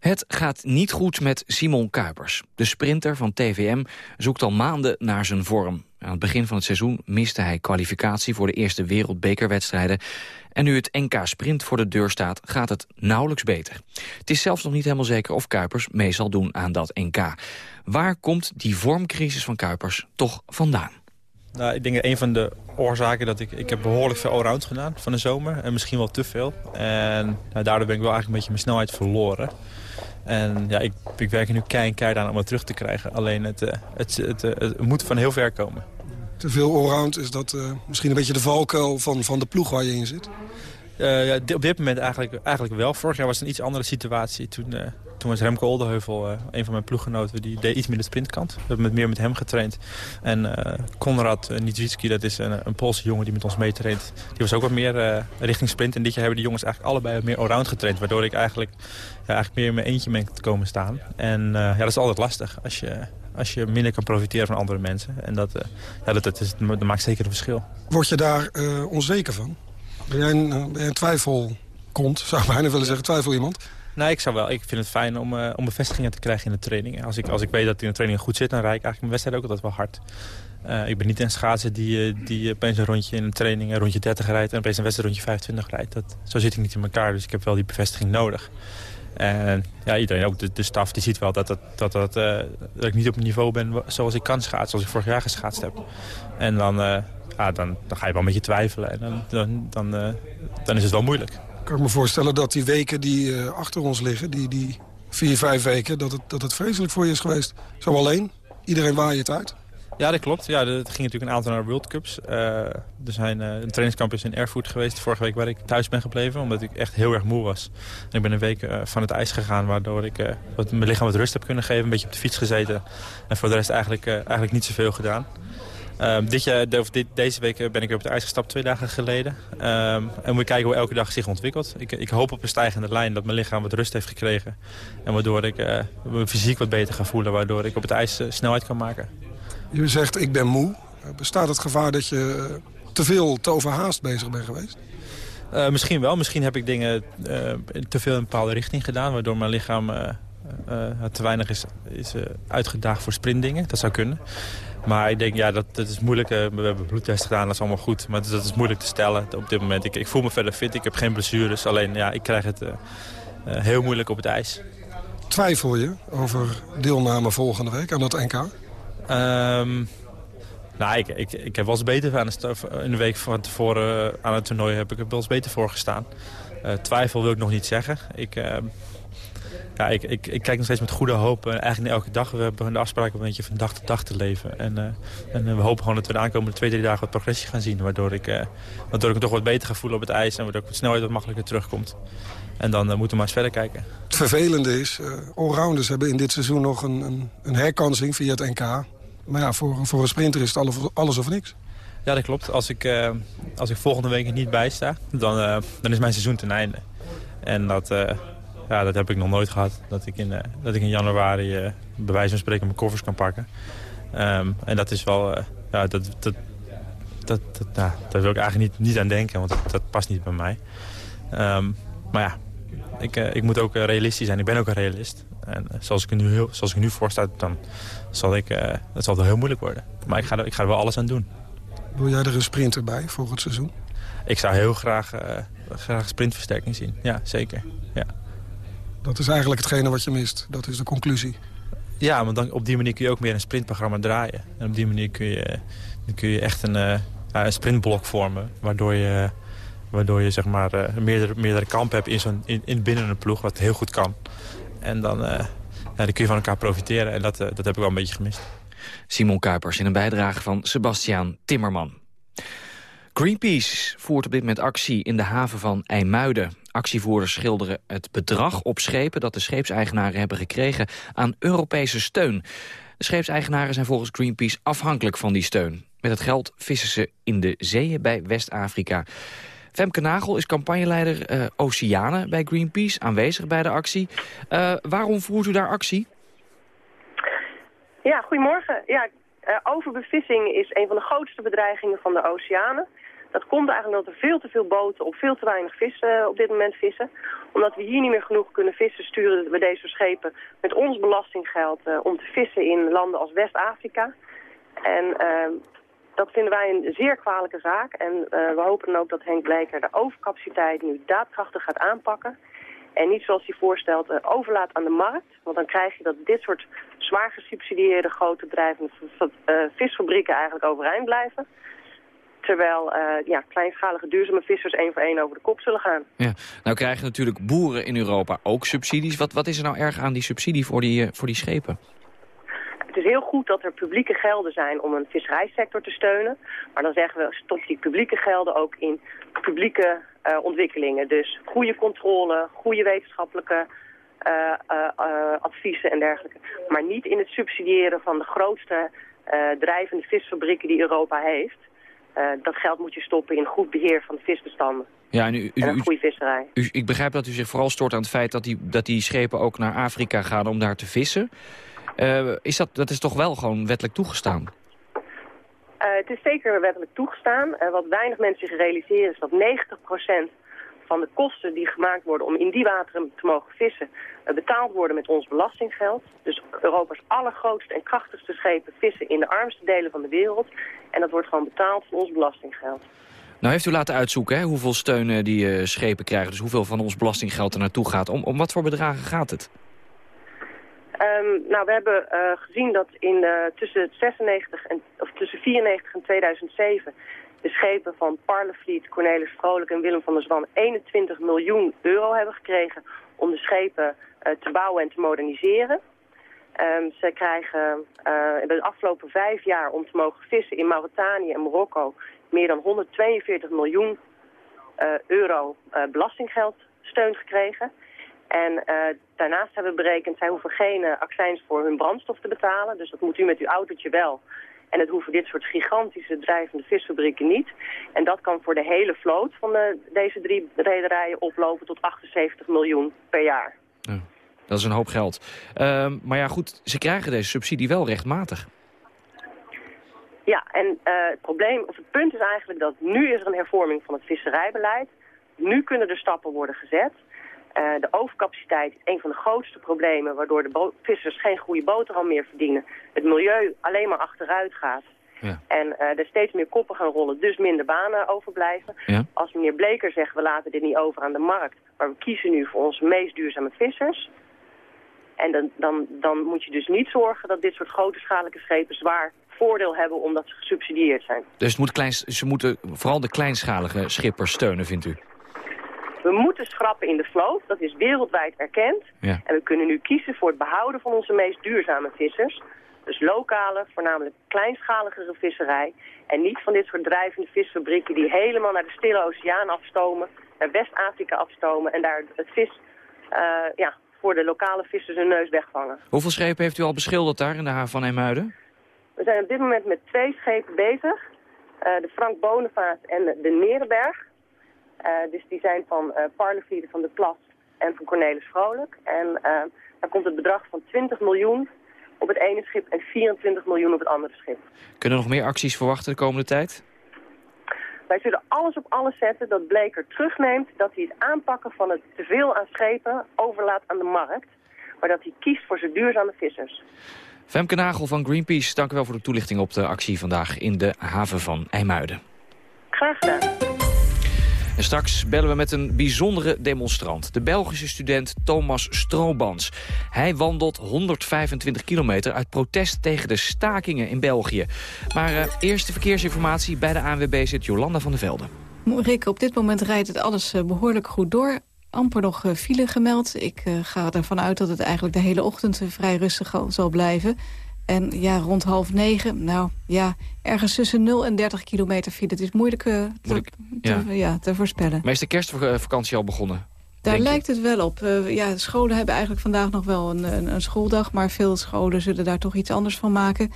Het gaat niet goed met Simon Kuipers. De sprinter van TVM zoekt al maanden naar zijn vorm. Aan het begin van het seizoen miste hij kwalificatie voor de eerste wereldbekerwedstrijden. En nu het NK Sprint voor de deur staat, gaat het nauwelijks beter. Het is zelfs nog niet helemaal zeker of Kuipers mee zal doen aan dat NK. Waar komt die vormcrisis van Kuipers toch vandaan? Nou, ik denk dat een van de oorzaken dat ik... Ik heb behoorlijk veel allround gedaan van de zomer. En misschien wel te veel. En nou, daardoor ben ik wel eigenlijk een beetje mijn snelheid verloren. En ja, ik, ik werk er nu keihard aan om het terug te krijgen. Alleen het, eh, het, het, het, het moet van heel ver komen. Te veel allround, is dat uh, misschien een beetje de valkuil van, van de ploeg waar je in zit? Ja, op dit moment eigenlijk, eigenlijk wel. Vorig jaar was het een iets andere situatie. Toen, uh, toen was Remco Oldeheuvel, uh, een van mijn ploeggenoten, die deed iets meer de sprintkant. We hebben met meer met hem getraind. En Konrad Niedzwitski, dat is een, een Poolse jongen die met ons meetraint. Die was ook wat meer richting sprint. En dit jaar hebben die jongens eigenlijk allebei wat meer allround getraind. Waardoor ik eigenlijk, ja, eigenlijk meer in mijn eentje ben komen staan. En ja, dat is altijd lastig als je, als je minder kan profiteren van andere mensen. En dat, ja, dat, dat, is, dat maakt zeker een verschil. Word je daar onzeker van? Ben jij een, ben jij een twijfelkont, zou ik bijna willen zeggen, twijfel iemand? Nee, ik zou wel. Ik vind het fijn om, uh, om bevestigingen te krijgen in de training. Als ik, als ik weet dat in de training goed zit, dan rijd ik eigenlijk mijn wedstrijd ook altijd wel hard. Uh, ik ben niet een schaatser die, die opeens een rondje in een training een rondje 30 rijdt... en opeens een wedstrijd rondje 25 rijdt. Dat, zo zit ik niet in elkaar, dus ik heb wel die bevestiging nodig. En ja, iedereen, ook de, staf, die ziet wel dat, dat, dat, dat, dat ik niet op een niveau ben zoals ik kan schaatsen. Zoals ik vorig jaar geschaatst heb. En dan, ja, dan, dan ga je wel een beetje twijfelen. En dan, dan, dan, uh, dan is het wel moeilijk. Kan ik me voorstellen dat die weken die uh, achter ons liggen... die, die vier, vijf weken, dat het, dat het vreselijk voor je is geweest. Zo alleen, iedereen waai het uit. Ja, dat klopt. Ja, er ging natuurlijk een aantal naar World Cups. Uh, er zijn uh, een trainingskamp is in Erfurt geweest vorige week waar ik thuis ben gebleven. Omdat ik echt heel erg moe was. En ik ben een week uh, van het ijs gegaan waardoor ik wat, mijn lichaam wat rust heb kunnen geven. Een beetje op de fiets gezeten. En voor de rest eigenlijk, eigenlijk niet zoveel gedaan. Um, dit jaar, of dit, deze week ben ik weer op het ijs gestapt, twee dagen geleden. Um, en moet kijken hoe elke dag zich ontwikkelt. Ik, ik, hoop op een stijgende lijn dat mijn lichaam wat rust heeft gekregen. En waardoor ik uh, mijn fysiek wat beter ga voelen. Waardoor ik op het ijs uh, snelheid kan maken. Je zegt ik ben moe. Bestaat het gevaar dat je uh, te veel, te overhaast bezig bent geweest? Uh, misschien wel. Misschien heb ik dingen te veel in een bepaalde richting gedaan... waardoor mijn lichaam uh, te weinig is, is uitgedaagd voor sprintdingen. Dat zou kunnen. Maar ik denk, ja, dat, dat is moeilijk. we hebben bloedtest gedaan, dat is allemaal goed. Maar dat is moeilijk te stellen op dit moment. Ik, ik voel me verder fit, ik heb geen blessures. Alleen, ja, ik krijg het heel moeilijk op het ijs. Twijfel je over deelname volgende week aan dat NK? Um, nou, ik, ik, ik heb wel eens beter aan de, in de week van tevoren aan het toernooi heb ik er wel eens beter voor gestaan. Uh, twijfel wil ik nog niet zeggen. Ik, uh, ja, ik, ik, ik, kijk nog steeds met goede hoop. Uh, eigenlijk elke dag. We hebben de afspraak een beetje van dag tot dag te leven. En, en we hopen gewoon dat we de aankomende twee, drie dagen wat progressie gaan zien. Waardoor ik, waardoor ik me toch wat beter ga voelen op het ijs. En waardoor ik wat snelheid wat makkelijker terugkomt. En dan moeten we maar eens verder kijken. Het vervelende is, allrounders hebben in dit seizoen nog een, een, een herkansing via het NK. Maar ja, voor, voor een sprinter is het alles of niks. Ja, dat klopt. Als ik, uh, als ik volgende week er niet bij sta, dan, uh, dan is mijn seizoen ten einde. En dat, uh, ja, dat heb ik nog nooit gehad. Dat ik in, dat ik in januari bij wijze van spreken mijn koffers kan pakken. Um, en dat is wel... ja, dat, dat, dat, dat, ja, daar wil ik eigenlijk niet, niet aan denken, want dat, dat past niet bij mij. Um, maar ja, ik, ik moet ook realistisch zijn. Ik ben ook een realist. En zoals ik er nu, heel, zoals ik nu voor sta, dan zal ik, uh, dat zal wel heel moeilijk worden. Maar ik ga, er, ik ga er wel alles aan doen. Wil jij er een sprinter bij volgend seizoen? Ik zou heel graag, uh, graag sprintversterking zien. Ja, zeker. Ja. Dat is eigenlijk hetgene wat je mist. Dat is de conclusie. Ja, want dan, op die manier kun je ook meer een sprintprogramma draaien. En op die manier kun je, dan kun je echt een, uh, een sprintblok vormen. Waardoor je, waardoor je zeg maar, uh, meerdere, meerdere kampen hebt in, zo'n in, in binnen een ploeg. Wat heel goed kan. En dan, uh, ja, dan kun je van elkaar profiteren. En dat, uh, dat heb ik wel een beetje gemist. Simon Kuipers in een bijdrage van Sebastiaan Timmerman. Greenpeace voert op dit moment actie in de haven van IJmuiden. Actievoerders schilderen het bedrag op schepen... dat de scheepseigenaren hebben gekregen aan Europese steun. De scheepseigenaren zijn volgens Greenpeace afhankelijk van die steun. Met het geld vissen ze in de zeeën bij West-Afrika. Femke Nagel is campagneleider uh, Oceanen bij Greenpeace, aanwezig bij de actie. Uh, waarom voert u daar actie? Ja, goedemorgen. Ja, uh, overbevissing is een van de grootste bedreigingen van de oceanen. Dat komt eigenlijk omdat er veel te veel boten op veel te weinig vis uh, op dit moment vissen. Omdat we hier niet meer genoeg kunnen vissen, sturen we deze schepen met ons belastinggeld uh, om te vissen in landen als West-Afrika. En uh, dat vinden wij een zeer kwalijke zaak. En we hopen ook dat Henk Bleker de overcapaciteit nu daadkrachtig gaat aanpakken. En niet zoals hij voorstelt, overlaat aan de markt. Want dan krijg je dat dit soort zwaar gesubsidieerde grote bedrijven, visfabrieken eigenlijk overeind blijven. Terwijl uh, ja, kleinschalige duurzame vissers één voor één over de kop zullen gaan. Ja. Nou krijgen natuurlijk boeren in Europa ook subsidies. Wat, wat is er nou erg aan die subsidie voor die, voor die schepen? Het is heel goed dat er publieke gelden zijn om een visserijsector te steunen. Maar dan zeggen we, stop die publieke gelden ook in publieke uh, ontwikkelingen. Dus goede controle, goede wetenschappelijke adviezen en dergelijke. Maar niet in het subsidiëren van de grootste drijvende visfabrieken die Europa heeft. Dat geld moet je stoppen in goed beheer van de visbestanden. Ja, en, u, u, en een goede visserij. U, ik begrijp dat u zich vooral stoort aan het feit dat die, dat die schepen ook naar Afrika gaan om daar te vissen. is dat, dat is toch wel gewoon wettelijk toegestaan? Uh, het is zeker wettelijk toegestaan. Wat weinig mensen zich realiseren is dat 90% van de kosten die gemaakt worden om in die wateren te mogen vissen, uh, betaald worden met ons belastinggeld. Dus Europa's allergrootste en krachtigste schepen vissen in de armste delen van de wereld. En dat wordt gewoon betaald van ons belastinggeld. Nou heeft u laten uitzoeken hè, hoeveel steun die schepen krijgen. Dus hoeveel van ons belastinggeld er naartoe gaat. Om, om wat voor bedragen gaat het? Um, nou, we hebben uh, gezien dat in, uh, tussen, 96 en, of tussen 94 en 2007 de schepen van Parlefleet, Cornelis Vrolijk en Willem van der Zwan 21 miljoen euro hebben gekregen om de schepen uh, te bouwen en te moderniseren. Um, ze krijgen de afgelopen vijf jaar om te mogen vissen in Mauritanië en Marokko meer dan 142 miljoen euro belastinggeld steun gekregen. En uh, daarnaast hebben we berekend, zij hoeven geen uh, accijns voor hun brandstof te betalen. Dus dat moet u met uw autootje wel. En het hoeven dit soort gigantische drijvende visfabrieken niet. En dat kan voor de hele vloot van de, deze drie rederijen oplopen tot 78 miljoen per jaar. Ja, dat is een hoop geld. Uh, maar ja goed, ze krijgen deze subsidie wel rechtmatig. Ja, en uh, het probleem, of het punt is eigenlijk dat nu is er een hervorming van het visserijbeleid. Nu kunnen er stappen worden gezet. Uh, de overcapaciteit is een van de grootste problemen... waardoor de vissers geen goede boterham meer verdienen. Het milieu alleen maar achteruit gaat. Ja. En uh, er steeds meer koppen gaan rollen, dus minder banen overblijven. Ja. Als meneer Bleker zegt, we laten dit niet over aan de markt... maar we kiezen nu voor onze meest duurzame vissers... En dan, dan, dan moet je dus niet zorgen dat dit soort grote schadelijke schepen zwaar voordeel hebben omdat ze gesubsidieerd zijn. Dus het moet klein, ze moeten vooral de kleinschalige schippers steunen, vindt u? We moeten schrappen in de vloot, dat is wereldwijd erkend. Ja. En we kunnen nu kiezen voor het behouden van onze meest duurzame vissers. Dus lokale, voornamelijk kleinschaligere visserij. En niet van dit soort drijvende visfabrieken die helemaal naar de Stille Oceaan afstomen. Naar West-Afrika afstomen en daar het vis uh, ja, voor de lokale vissers hun neus wegvangen. Hoeveel schepen heeft u al beschilderd daar in de haven van Eemuiden? We zijn op dit moment met twee schepen bezig. Uh, de Frank Bonenvaart en de Nerenberg. Uh, dus die zijn van uh, Parlevierde van de Plas en van Cornelis Vrolijk. En uh, daar komt het bedrag van 20 miljoen op het ene schip en 24 miljoen op het andere schip. Kunnen we nog meer acties verwachten de komende tijd? Wij zullen alles op alles zetten dat Bleker terugneemt... dat hij het aanpakken van het teveel aan schepen overlaat aan de markt... maar dat hij kiest voor zijn duurzame vissers. Femke Nagel van Greenpeace, dank u wel voor de toelichting op de actie vandaag in de haven van IJmuiden. Graag gedaan. Straks bellen we met een bijzondere demonstrant. De Belgische student Thomas Stroobans. Hij wandelt 125 kilometer uit protest tegen de stakingen in België. Maar uh, eerste verkeersinformatie bij de ANWB zit Jolanda van der Velde. Rick, op dit moment rijdt het alles eh, behoorlijk goed door amper nog eh, file gemeld. Ik ga ervan uit dat het eigenlijk de hele ochtend vrij rustig zal blijven. En ja, rond half negen, nou ja, ergens tussen 0 en 30 kilometer file. Het is moeilijk, uh, te, ja. Te, ja. te voorspellen. Maar is de kerstvakantie al begonnen? Daar lijkt het wel op. Uh, ja, scholen hebben eigenlijk vandaag nog wel een, een, een, schooldag... maar veel scholen zullen daar toch iets anders van maken.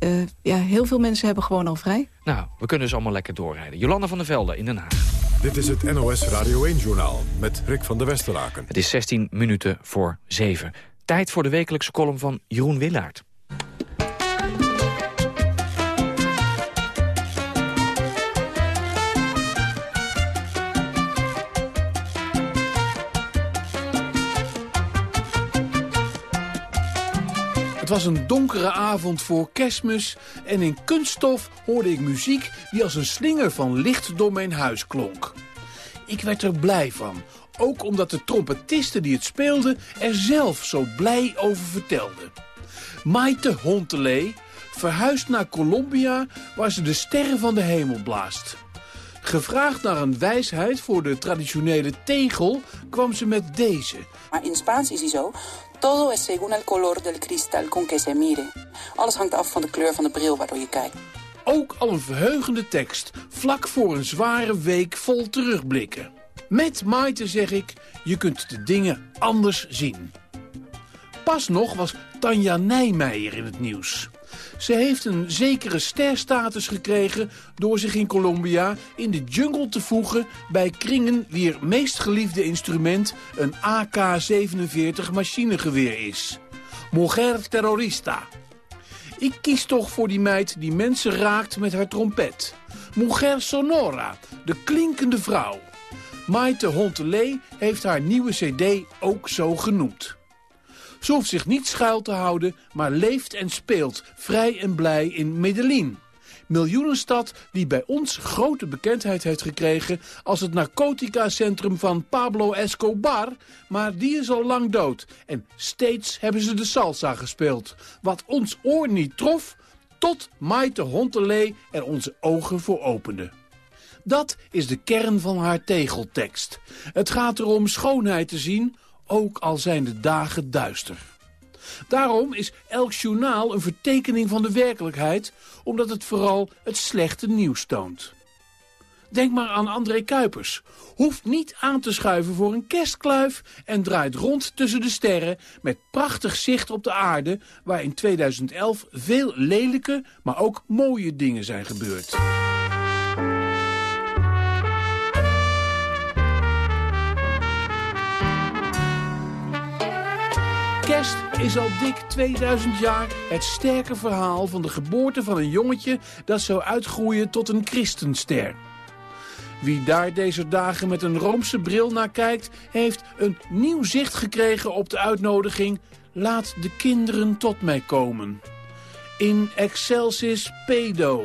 Uh, ja, heel veel mensen hebben gewoon al vrij. Nou, we kunnen dus allemaal lekker doorrijden. Jolanda van der Velde in Den Haag. Dit is het NOS Radio 1-journaal met Rick van der Westerlaken. Het is 16 minuten voor 7. Tijd voor de wekelijkse column van Jeroen Willaert. Het was een donkere avond voor kerstmis en in kunststof hoorde ik muziek die als een slinger van licht door mijn huis klonk. Ik werd er blij van, ook omdat de trompetiste die het speelde er zelf zo blij over vertelde. Maite Hontelee verhuist naar Colombia waar ze de sterren van de hemel blaast. Gevraagd naar een wijsheid voor de traditionele tegel kwam ze met deze. Maar in Spaans is hij zo. Todo es según el color del cristal con que se mire. Alles hangt af van de kleur van de bril waardoor je kijkt. Ook al een verheugende tekst, vlak voor een zware week vol terugblikken. Met Maite zeg ik, je kunt de dingen anders zien. Pas nog was Tanja Nijmeijer in het nieuws. Ze heeft een zekere sterstatus gekregen door zich in Colombia in de jungle te voegen bij kringen wier meest geliefde instrument een AK-47 machinegeweer is. Mujer terrorista. Ik kies toch voor die meid die mensen raakt met haar trompet. Mujer sonora, de klinkende vrouw. Maite Hontelee heeft haar nieuwe cd ook zo genoemd. Ze hoeft zich niet schuil te houden, maar leeft en speelt vrij en blij in Medellin. Miljoenenstad die bij ons grote bekendheid heeft gekregen als het narcotica-centrum van Pablo Escobar, maar die is al lang dood. En steeds hebben ze de salsa gespeeld. Wat ons oor niet trof, tot Maite Hontelee er onze ogen voor opende. Dat is de kern van haar tegeltekst. Het gaat erom schoonheid te zien, ook al zijn de dagen duister. Daarom is elk journaal een vertekening van de werkelijkheid... omdat het vooral het slechte nieuws toont. Denk maar aan André Kuipers. Hoeft niet aan te schuiven voor een kerstkluif... en draait rond tussen de sterren met prachtig zicht op de aarde... waar in 2011 veel lelijke, maar ook mooie dingen zijn gebeurd. Is al dik 2000 jaar het sterke verhaal van de geboorte van een jongetje dat zou uitgroeien tot een christenster. Wie daar deze dagen met een roomse bril naar kijkt, heeft een nieuw zicht gekregen op de uitnodiging Laat de kinderen tot mij komen. In Excelsis Pedo.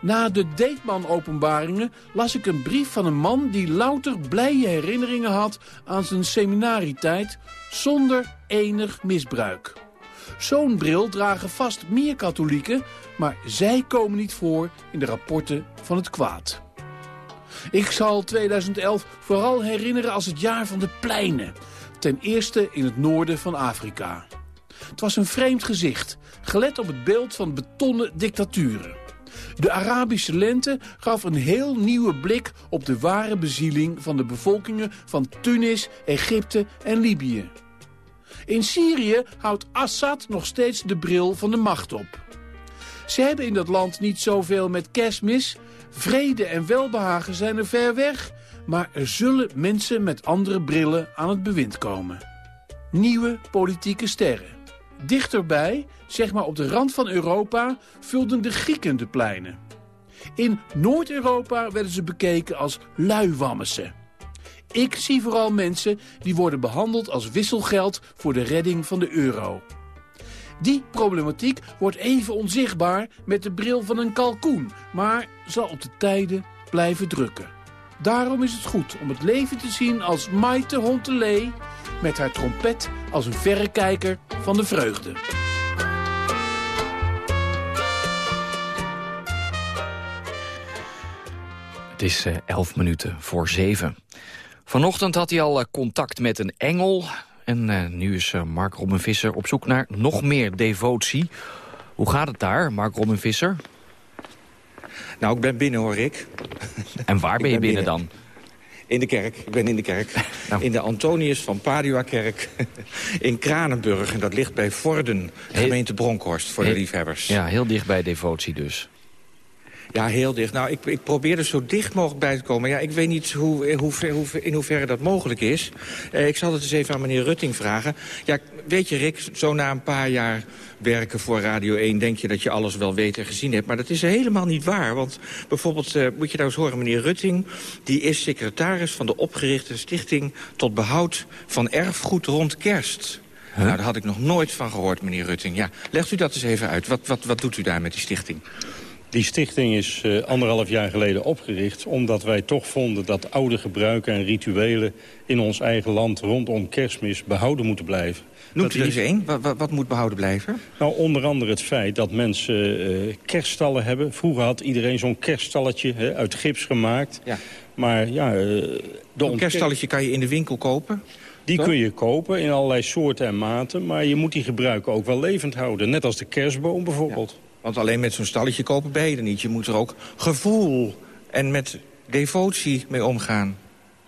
Na de Deetman-openbaringen las ik een brief van een man die louter blije herinneringen had aan zijn seminarietijd zonder enig misbruik. Zo'n bril dragen vast meer katholieken, maar zij komen niet voor in de rapporten van het kwaad. Ik zal 2011 vooral herinneren als het jaar van de pleinen. Ten eerste in het noorden van Afrika. Het was een vreemd gezicht, gelet op het beeld van betonnen dictaturen. De Arabische lente gaf een heel nieuwe blik op de ware bezieling van de bevolkingen van Tunis, Egypte en Libië. In Syrië houdt Assad nog steeds de bril van de macht op. Ze hebben in dat land niet zoveel met kerstmis. Vrede en welbehagen zijn er ver weg. Maar er zullen mensen met andere brillen aan het bewind komen. Nieuwe politieke sterren. Dichterbij, zeg maar op de rand van Europa, vulden de Grieken de pleinen. In Noord-Europa werden ze bekeken als luiwammessen. Ik zie vooral mensen die worden behandeld als wisselgeld voor de redding van de euro. Die problematiek wordt even onzichtbaar met de bril van een kalkoen, maar zal op de tijden blijven drukken. Daarom is het goed om het leven te zien als Maite Hontelee... met haar trompet als een verrekijker van de vreugde. Het is uh, elf minuten voor zeven. Vanochtend had hij al uh, contact met een engel. En uh, nu is Mark Robin Visser op zoek naar nog meer devotie. Hoe gaat het daar, Mark Robin Visser? Nou, ik ben binnen hoor, Rick. En waar ben je binnen, dan? In de kerk. Ik ben in de kerk. Nou. In de Antonius van Padua-kerk in Kranenburg. En dat ligt bij Vorden, gemeente Bronkhorst, voor de liefhebbers. Ja, heel dicht bij devotie dus. Ja, heel dicht. Nou, ik, ik probeer er zo dicht mogelijk bij te komen. Ja, ik weet niet hoe, hoe, hoe, in hoeverre dat mogelijk is. Eh, ik zal het eens even aan meneer Rutting vragen. Ja, weet je, Rick, zo na een paar jaar werken voor Radio 1... denk je dat je alles wel weet en gezien hebt. Maar dat is helemaal niet waar. Want bijvoorbeeld, uh, moet je nou eens horen, meneer Rutting... die is secretaris van de opgerichte stichting... tot behoud van erfgoed rond kerst. Nou, daar had ik nog nooit van gehoord, meneer Rutting. Ja, legt u dat eens even uit. Wat, wat, wat doet u daar met die stichting? Die stichting is uh, anderhalf jaar geleden opgericht... omdat wij toch vonden dat oude gebruiken en rituelen... in ons eigen land rondom kerstmis behouden moeten blijven. Noemt u er eens één? Wat, wat, moet behouden blijven? Nou, onder andere het feit dat mensen uh, kerststallen hebben. Vroeger had iedereen zo'n kerststalletje hè, uit gips gemaakt. Ja. Maar ja... Uh, een kerststalletje kan je in de winkel kopen? Die Toch? kun je kopen in allerlei soorten en maten. Maar je moet die gebruiken ook wel levend houden. Net als de kerstboom bijvoorbeeld. Ja. Want alleen met zo'n stalletje kopen ben je er niet. Je moet er ook gevoel en met devotie mee omgaan.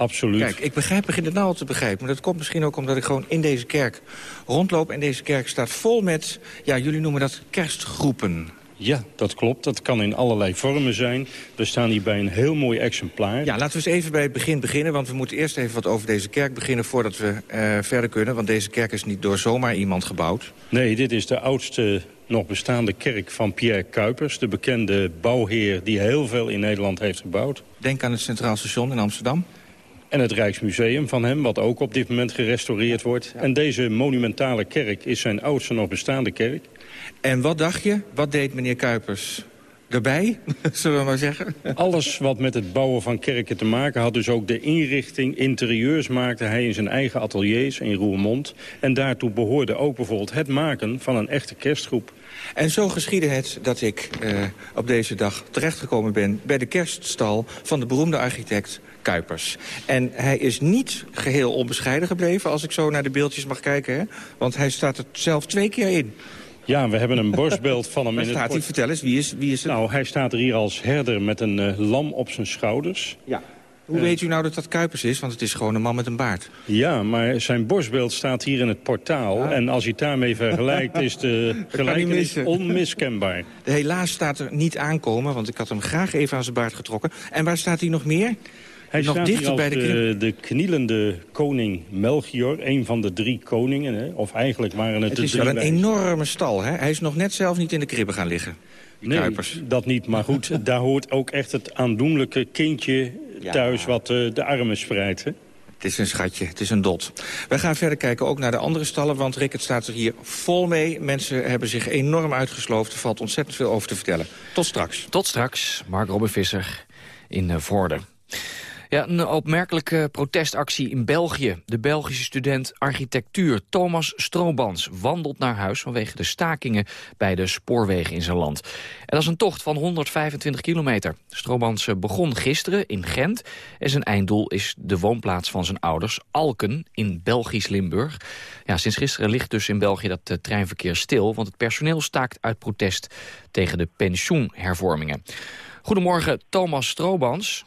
Absoluut. Kijk, ik begrijp, begin het nou al te begrijpen. Maar dat komt misschien ook omdat ik gewoon in deze kerk rondloop. En deze kerk staat vol met, ja, jullie noemen dat kerstgroepen. Ja, dat klopt. Dat kan in allerlei vormen zijn. We staan hier bij een heel mooi exemplaar. Ja, laten we eens even bij het begin beginnen. Want we moeten eerst even wat over deze kerk beginnen voordat we uh, verder kunnen. Want deze kerk is niet door zomaar iemand gebouwd. Nee, dit is de oudste nog bestaande kerk van Pierre Kuipers. De bekende bouwheer die heel veel in Nederland heeft gebouwd. Denk aan het Centraal Station in Amsterdam. En het Rijksmuseum van hem, wat ook op dit moment gerestaureerd wordt. En deze monumentale kerk is zijn oudste nog bestaande kerk. En wat dacht je? Wat deed meneer Kuipers erbij, zullen we maar zeggen? Alles wat met het bouwen van kerken te maken had. Dus ook de inrichting, interieurs maakte hij in zijn eigen ateliers in Roermond. En daartoe behoorde ook bijvoorbeeld het maken van een echte kerstgroep. En zo geschiedde het dat ik uh, op deze dag terechtgekomen ben... bij de kerststal van de beroemde architect Kuipers. En hij is niet geheel onbescheiden gebleven, als ik zo naar de beeldjes mag kijken. Hè? Want hij staat er zelf twee keer in. Ja, we hebben een borstbeeld van hem Waar in staat het... hij? Vertel eens, wie is, wie is het? Nou, hij staat er hier als herder met een uh, lam op zijn schouders. Ja. Hoe uh, weet u nou dat dat Kuipers is? Want het is gewoon een man met een baard. Ja, maar zijn borstbeeld staat hier in het portaal. Ja. En als je het daarmee vergelijkt, is de gelijkenis onmiskenbaar. Helaas staat er niet aankomen, want ik had hem graag even aan zijn baard getrokken. En waar staat hij nog meer? Hij nog staat dichter bij de, de, de knielende koning Melchior, een van de drie koningen. Hè? Of eigenlijk waren het, het de is drie wel een wijzen. enorme stal, hè? Hij is nog net zelf niet in de kribben gaan liggen. Nee, Kuipers. dat niet. Maar goed, daar hoort ook echt het aandoenlijke kindje Ja. thuis... wat uh, de armen spreidt. Hè? Het is een schatje, het is een dot. We gaan verder kijken ook naar de andere stallen, want Rick, het staat er hier vol mee. Mensen hebben zich enorm uitgesloofd. Er valt ontzettend veel over te vertellen. Tot straks. Tot straks, Mark Robin Visser in uh, Voorde. Ja, een opmerkelijke protestactie in België. De Belgische student architectuur Thomas Stroobans wandelt naar huis... vanwege de stakingen bij de spoorwegen in zijn land. En dat is een tocht van 125 kilometer. Stroobans begon gisteren in Gent... en zijn einddoel is de woonplaats van zijn ouders, Alken, in Belgisch Limburg. Ja, sinds gisteren ligt dus in België dat uh, treinverkeer stil... want het personeel staakt uit protest tegen de pensioenhervormingen. Goedemorgen, Thomas Stroobans.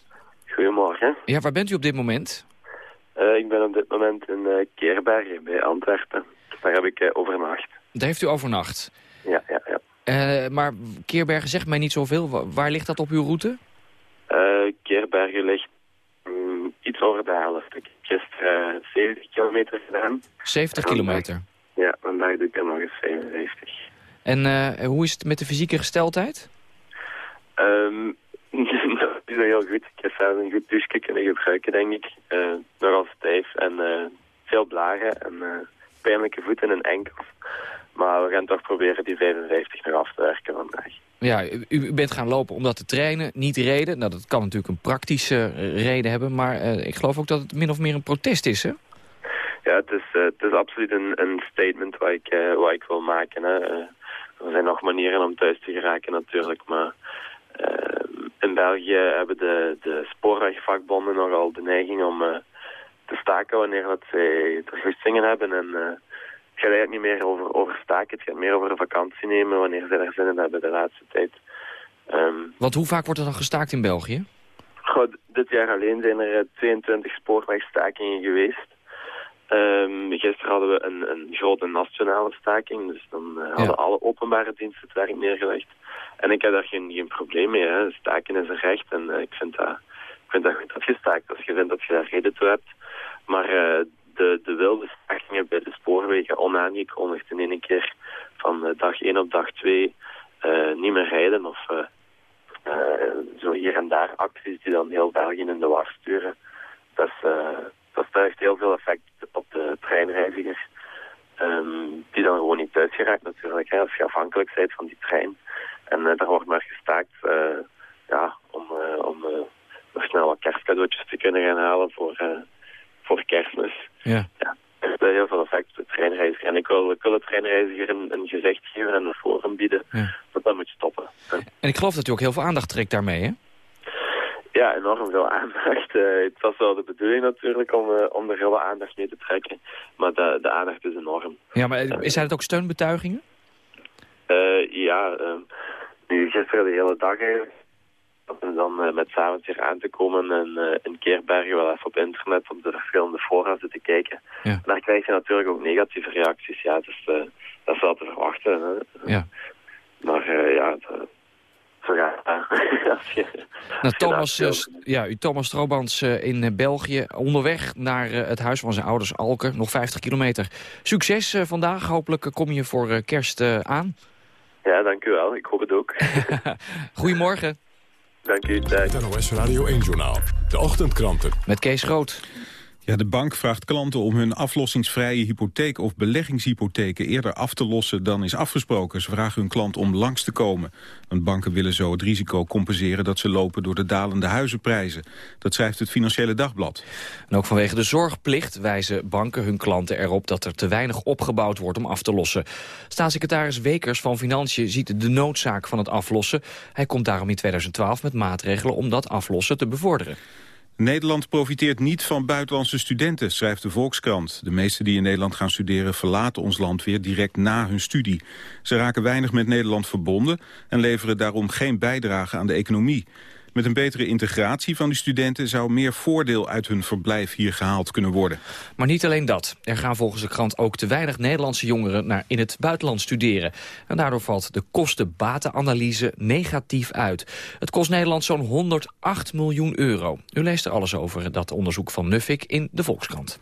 Ja, waar bent u op dit moment? Uh, ik ben op dit moment in uh, Keerbergen bij Antwerpen. Daar heb ik uh, overnacht. Daar heeft u overnacht? Ja, ja, ja. maar Keerbergen zegt mij niet zoveel. Waar ligt dat op uw route? Keerbergen ligt um, iets over de helft. Ik heb gisteren 70 kilometer gedaan. 70 kilometer? Ja, vandaag doe ik er nog eens 75. En hoe is het met de fysieke gesteldheid? Um, dat is heel goed. Ik heb zelf een goed douche kunnen gebruiken, denk ik. Uh, nogal stijf en uh, veel blagen en uh, pijnlijke voeten en enkels. Maar we gaan toch proberen die 55 nog af te werken vandaag. Ja, u, u bent gaan lopen omdat de treinen niet reden. Nou, dat kan natuurlijk een praktische reden hebben. Maar ik geloof ook dat het min of meer een protest is, hè? Ja, het is, het is absoluut een, een statement wat ik, wat ik wil maken. Hè. er zijn nog manieren om thuis te geraken natuurlijk, maar... Uh, in België hebben de, de spoorwegvakbonden nogal de neiging om uh, te staken wanneer dat zij vergoedingen hebben. En uh, het gaat eigenlijk niet meer over, over staken, het gaat meer over een vakantie nemen wanneer ze er zin in hebben de laatste tijd. Um, Want hoe vaak wordt er dan gestaakt in België? Goh, dit jaar alleen zijn er 22 spoorwegstakingen geweest. Um, gisteren hadden we een, een grote nationale staking, dus dan hadden ja. alle openbare diensten het werk neergelegd. En ik heb daar geen, geen probleem mee. Hè. Staken is een recht en uh, ik, vind dat, ik vind dat goed dat je staakt als je vindt dat je daar reden toe hebt. Maar uh, de, de wilde stakingen bij de spoorwegen onaangekondigd in één keer van dag 1 op dag 2 niet meer rijden of zo hier en daar acties die dan heel België in de war sturen. Dat, dat heeft heel veel effect op de treinreizigers. ehm, die dan gewoon niet thuis geraakt natuurlijk. Hè, als je afhankelijk bent van die trein. En uh, daar wordt maar gestaakt ja, om, om nog snel wat kerstcadeautjes te kunnen gaan halen voor, voor kerstmis. Ja. ja. Het heeft heel veel effect op de treinreiziger. En ik wil, ik wil de treinreiziger een, een gezicht geven en een forum bieden. Ja. Dat dat moet stoppen. En ik geloof dat u ook heel veel aandacht trekt daarmee, hè? Ja, enorm veel aandacht. Uh, het was wel de bedoeling natuurlijk om, uh, om er heel veel aandacht mee te trekken. Maar de, de aandacht is enorm. Ja, maar is het ook steunbetuigingen? Uh, ja, nu gisteren de hele dag eigenlijk. En dan met s'avonds hier aan te komen en een keer wel even op internet op de verschillende fora zitten kijken. Ja. En daar krijg je natuurlijk ook negatieve reacties. Ja, dus dat is wel te verwachten. Hè. Ja. Maar ja, het, nou, Thomas, ja, u Thomas Strobans in België, onderweg naar het huis van zijn ouders Alker, nog 50 kilometer. Succes vandaag, hopelijk kom je voor kerst aan. Ja, dank u wel. Ik hoop het ook. Goedemorgen. Dank u. Het NOS Radio 1-journaal. De ochtendkranten. Met Kees Groot. Ja, de bank vraagt klanten om hun aflossingsvrije hypotheek of beleggingshypotheken eerder af te lossen dan is afgesproken. Ze vragen hun klant om langs te komen. Want banken willen zo het risico compenseren dat ze lopen door de dalende huizenprijzen. Dat schrijft het Financiële Dagblad. En ook vanwege de zorgplicht wijzen banken hun klanten erop dat er te weinig opgebouwd wordt om af te lossen. Staatssecretaris Wekers van Financiën ziet de noodzaak van het aflossen. Hij komt daarom in 2012 met maatregelen om dat aflossen te bevorderen. Nederland profiteert niet van buitenlandse studenten, schrijft de Volkskrant. De meesten die in Nederland gaan studeren verlaten ons land weer direct na hun studie. Ze raken weinig met Nederland verbonden en leveren daarom geen bijdrage aan de economie. Met een betere integratie van die studenten zou meer voordeel uit hun verblijf hier gehaald kunnen worden. Maar niet alleen dat. Er gaan volgens de krant ook te weinig Nederlandse jongeren naar in het buitenland studeren. En daardoor valt de kosten-batenanalyse negatief uit. Het kost Nederland zo'n 108 miljoen euro. U leest er alles over dat onderzoek van Nuffik in de Volkskrant.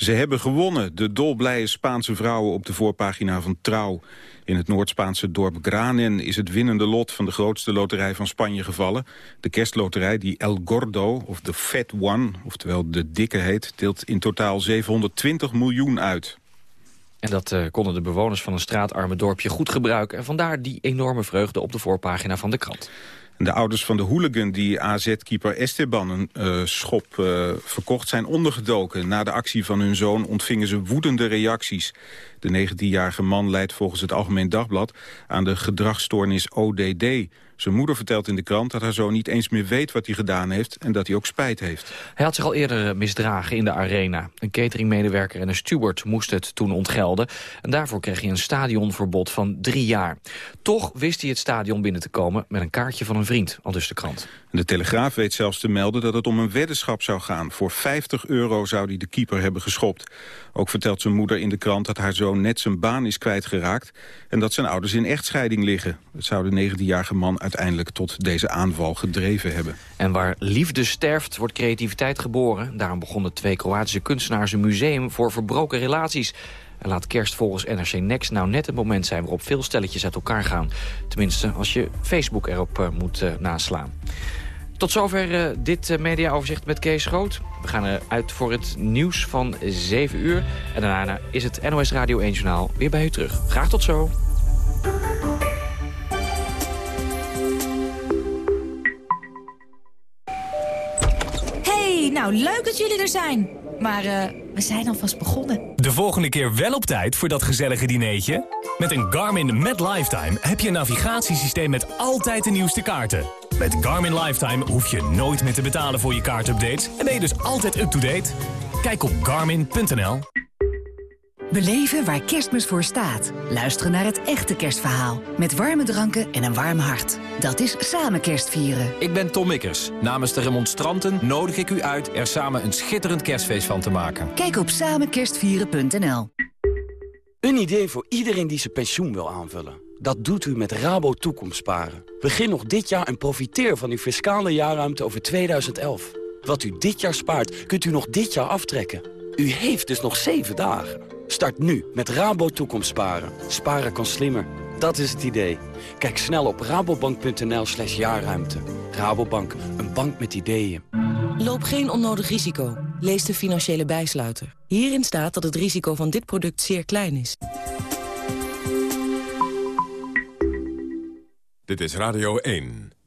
Ze hebben gewonnen, de dolblije Spaanse vrouwen op de voorpagina van Trouw. In het Noord-Spaanse dorp Granen is het winnende lot van de grootste loterij van Spanje gevallen. De kerstloterij, die El Gordo, of de Fat One, oftewel de dikke heet, deelt in totaal 720 miljoen uit. En dat uh, konden de bewoners van een straatarme dorpje goed gebruiken. En vandaar die enorme vreugde op de voorpagina van de krant. De ouders van de hooligan die AZ-keeper Esteban een uh, schop uh, verkocht zijn ondergedoken. Na de actie van hun zoon ontvingen ze woedende reacties. De 19-jarige man leidt volgens het Algemeen Dagblad aan de gedragsstoornis ODD. Zijn moeder vertelt in de krant dat haar zoon niet eens meer weet wat hij gedaan heeft... en dat hij ook spijt heeft. Hij had zich al eerder misdragen in de arena. Een cateringmedewerker en een steward moesten het toen ontgelden. En daarvoor kreeg hij een stadionverbod van drie jaar. Toch wist hij het stadion binnen te komen met een kaartje van een vriend, al dus de krant. De Telegraaf weet zelfs te melden dat het om een weddenschap zou gaan. Voor 50 euro zou hij de keeper hebben geschopt. Ook vertelt zijn moeder in de krant dat haar zoon net zijn baan is kwijtgeraakt... en dat zijn ouders in echtscheiding liggen. Het zou de 19-jarige man uiteindelijk tot deze aanval gedreven hebben. En waar liefde sterft, wordt creativiteit geboren. Daarom begonnen twee Kroatische kunstenaars een museum voor verbroken relaties. En laat kerst volgens NRC Next nou net het moment zijn... waarop veel stelletjes uit elkaar gaan. Tenminste, als je Facebook erop uh, moet uh, naslaan. Tot zover uh, dit mediaoverzicht met Kees Groot. We gaan uit voor het nieuws van 7 uur. En daarna is het NOS Radio 1 Journaal weer bij u terug. Graag tot zo. Hey, nou leuk dat jullie er zijn. Maar uh, we zijn alvast begonnen. De volgende keer wel op tijd voor dat gezellige dineetje? Met een Garmin Met Lifetime heb je een navigatiesysteem met altijd de nieuwste kaarten. Met Garmin Lifetime hoef je nooit meer te betalen voor je kaartupdates... en ben je dus altijd up-to-date. Kijk op garmin.nl. Beleven waar kerstmis voor staat. Luisteren naar het echte kerstverhaal. Met warme dranken en een warm hart. Dat is samen kerstvieren. Ik ben Tom Mikkers. Namens de remonstranten nodig ik u uit... er samen een schitterend kerstfeest van te maken. Kijk op samenkerstvieren.nl. Een idee voor iedereen die zijn pensioen wil aanvullen. Dat doet u met Rabo Toekomstsparen. Begin nog dit jaar en profiteer van uw fiscale jaarruimte over 2011. Wat u dit jaar spaart, kunt u nog dit jaar aftrekken. U heeft dus nog 7 dagen. Start nu met Rabo Toekomstsparen. Sparen kan slimmer. Dat is het idee. Kijk snel op rabobank.nl slash jaarruimte. Rabobank, een bank met ideeën. Loop geen onnodig risico. Lees de financiële bijsluiter. Hierin staat dat het risico van dit product zeer klein is. Dit is Radio 1.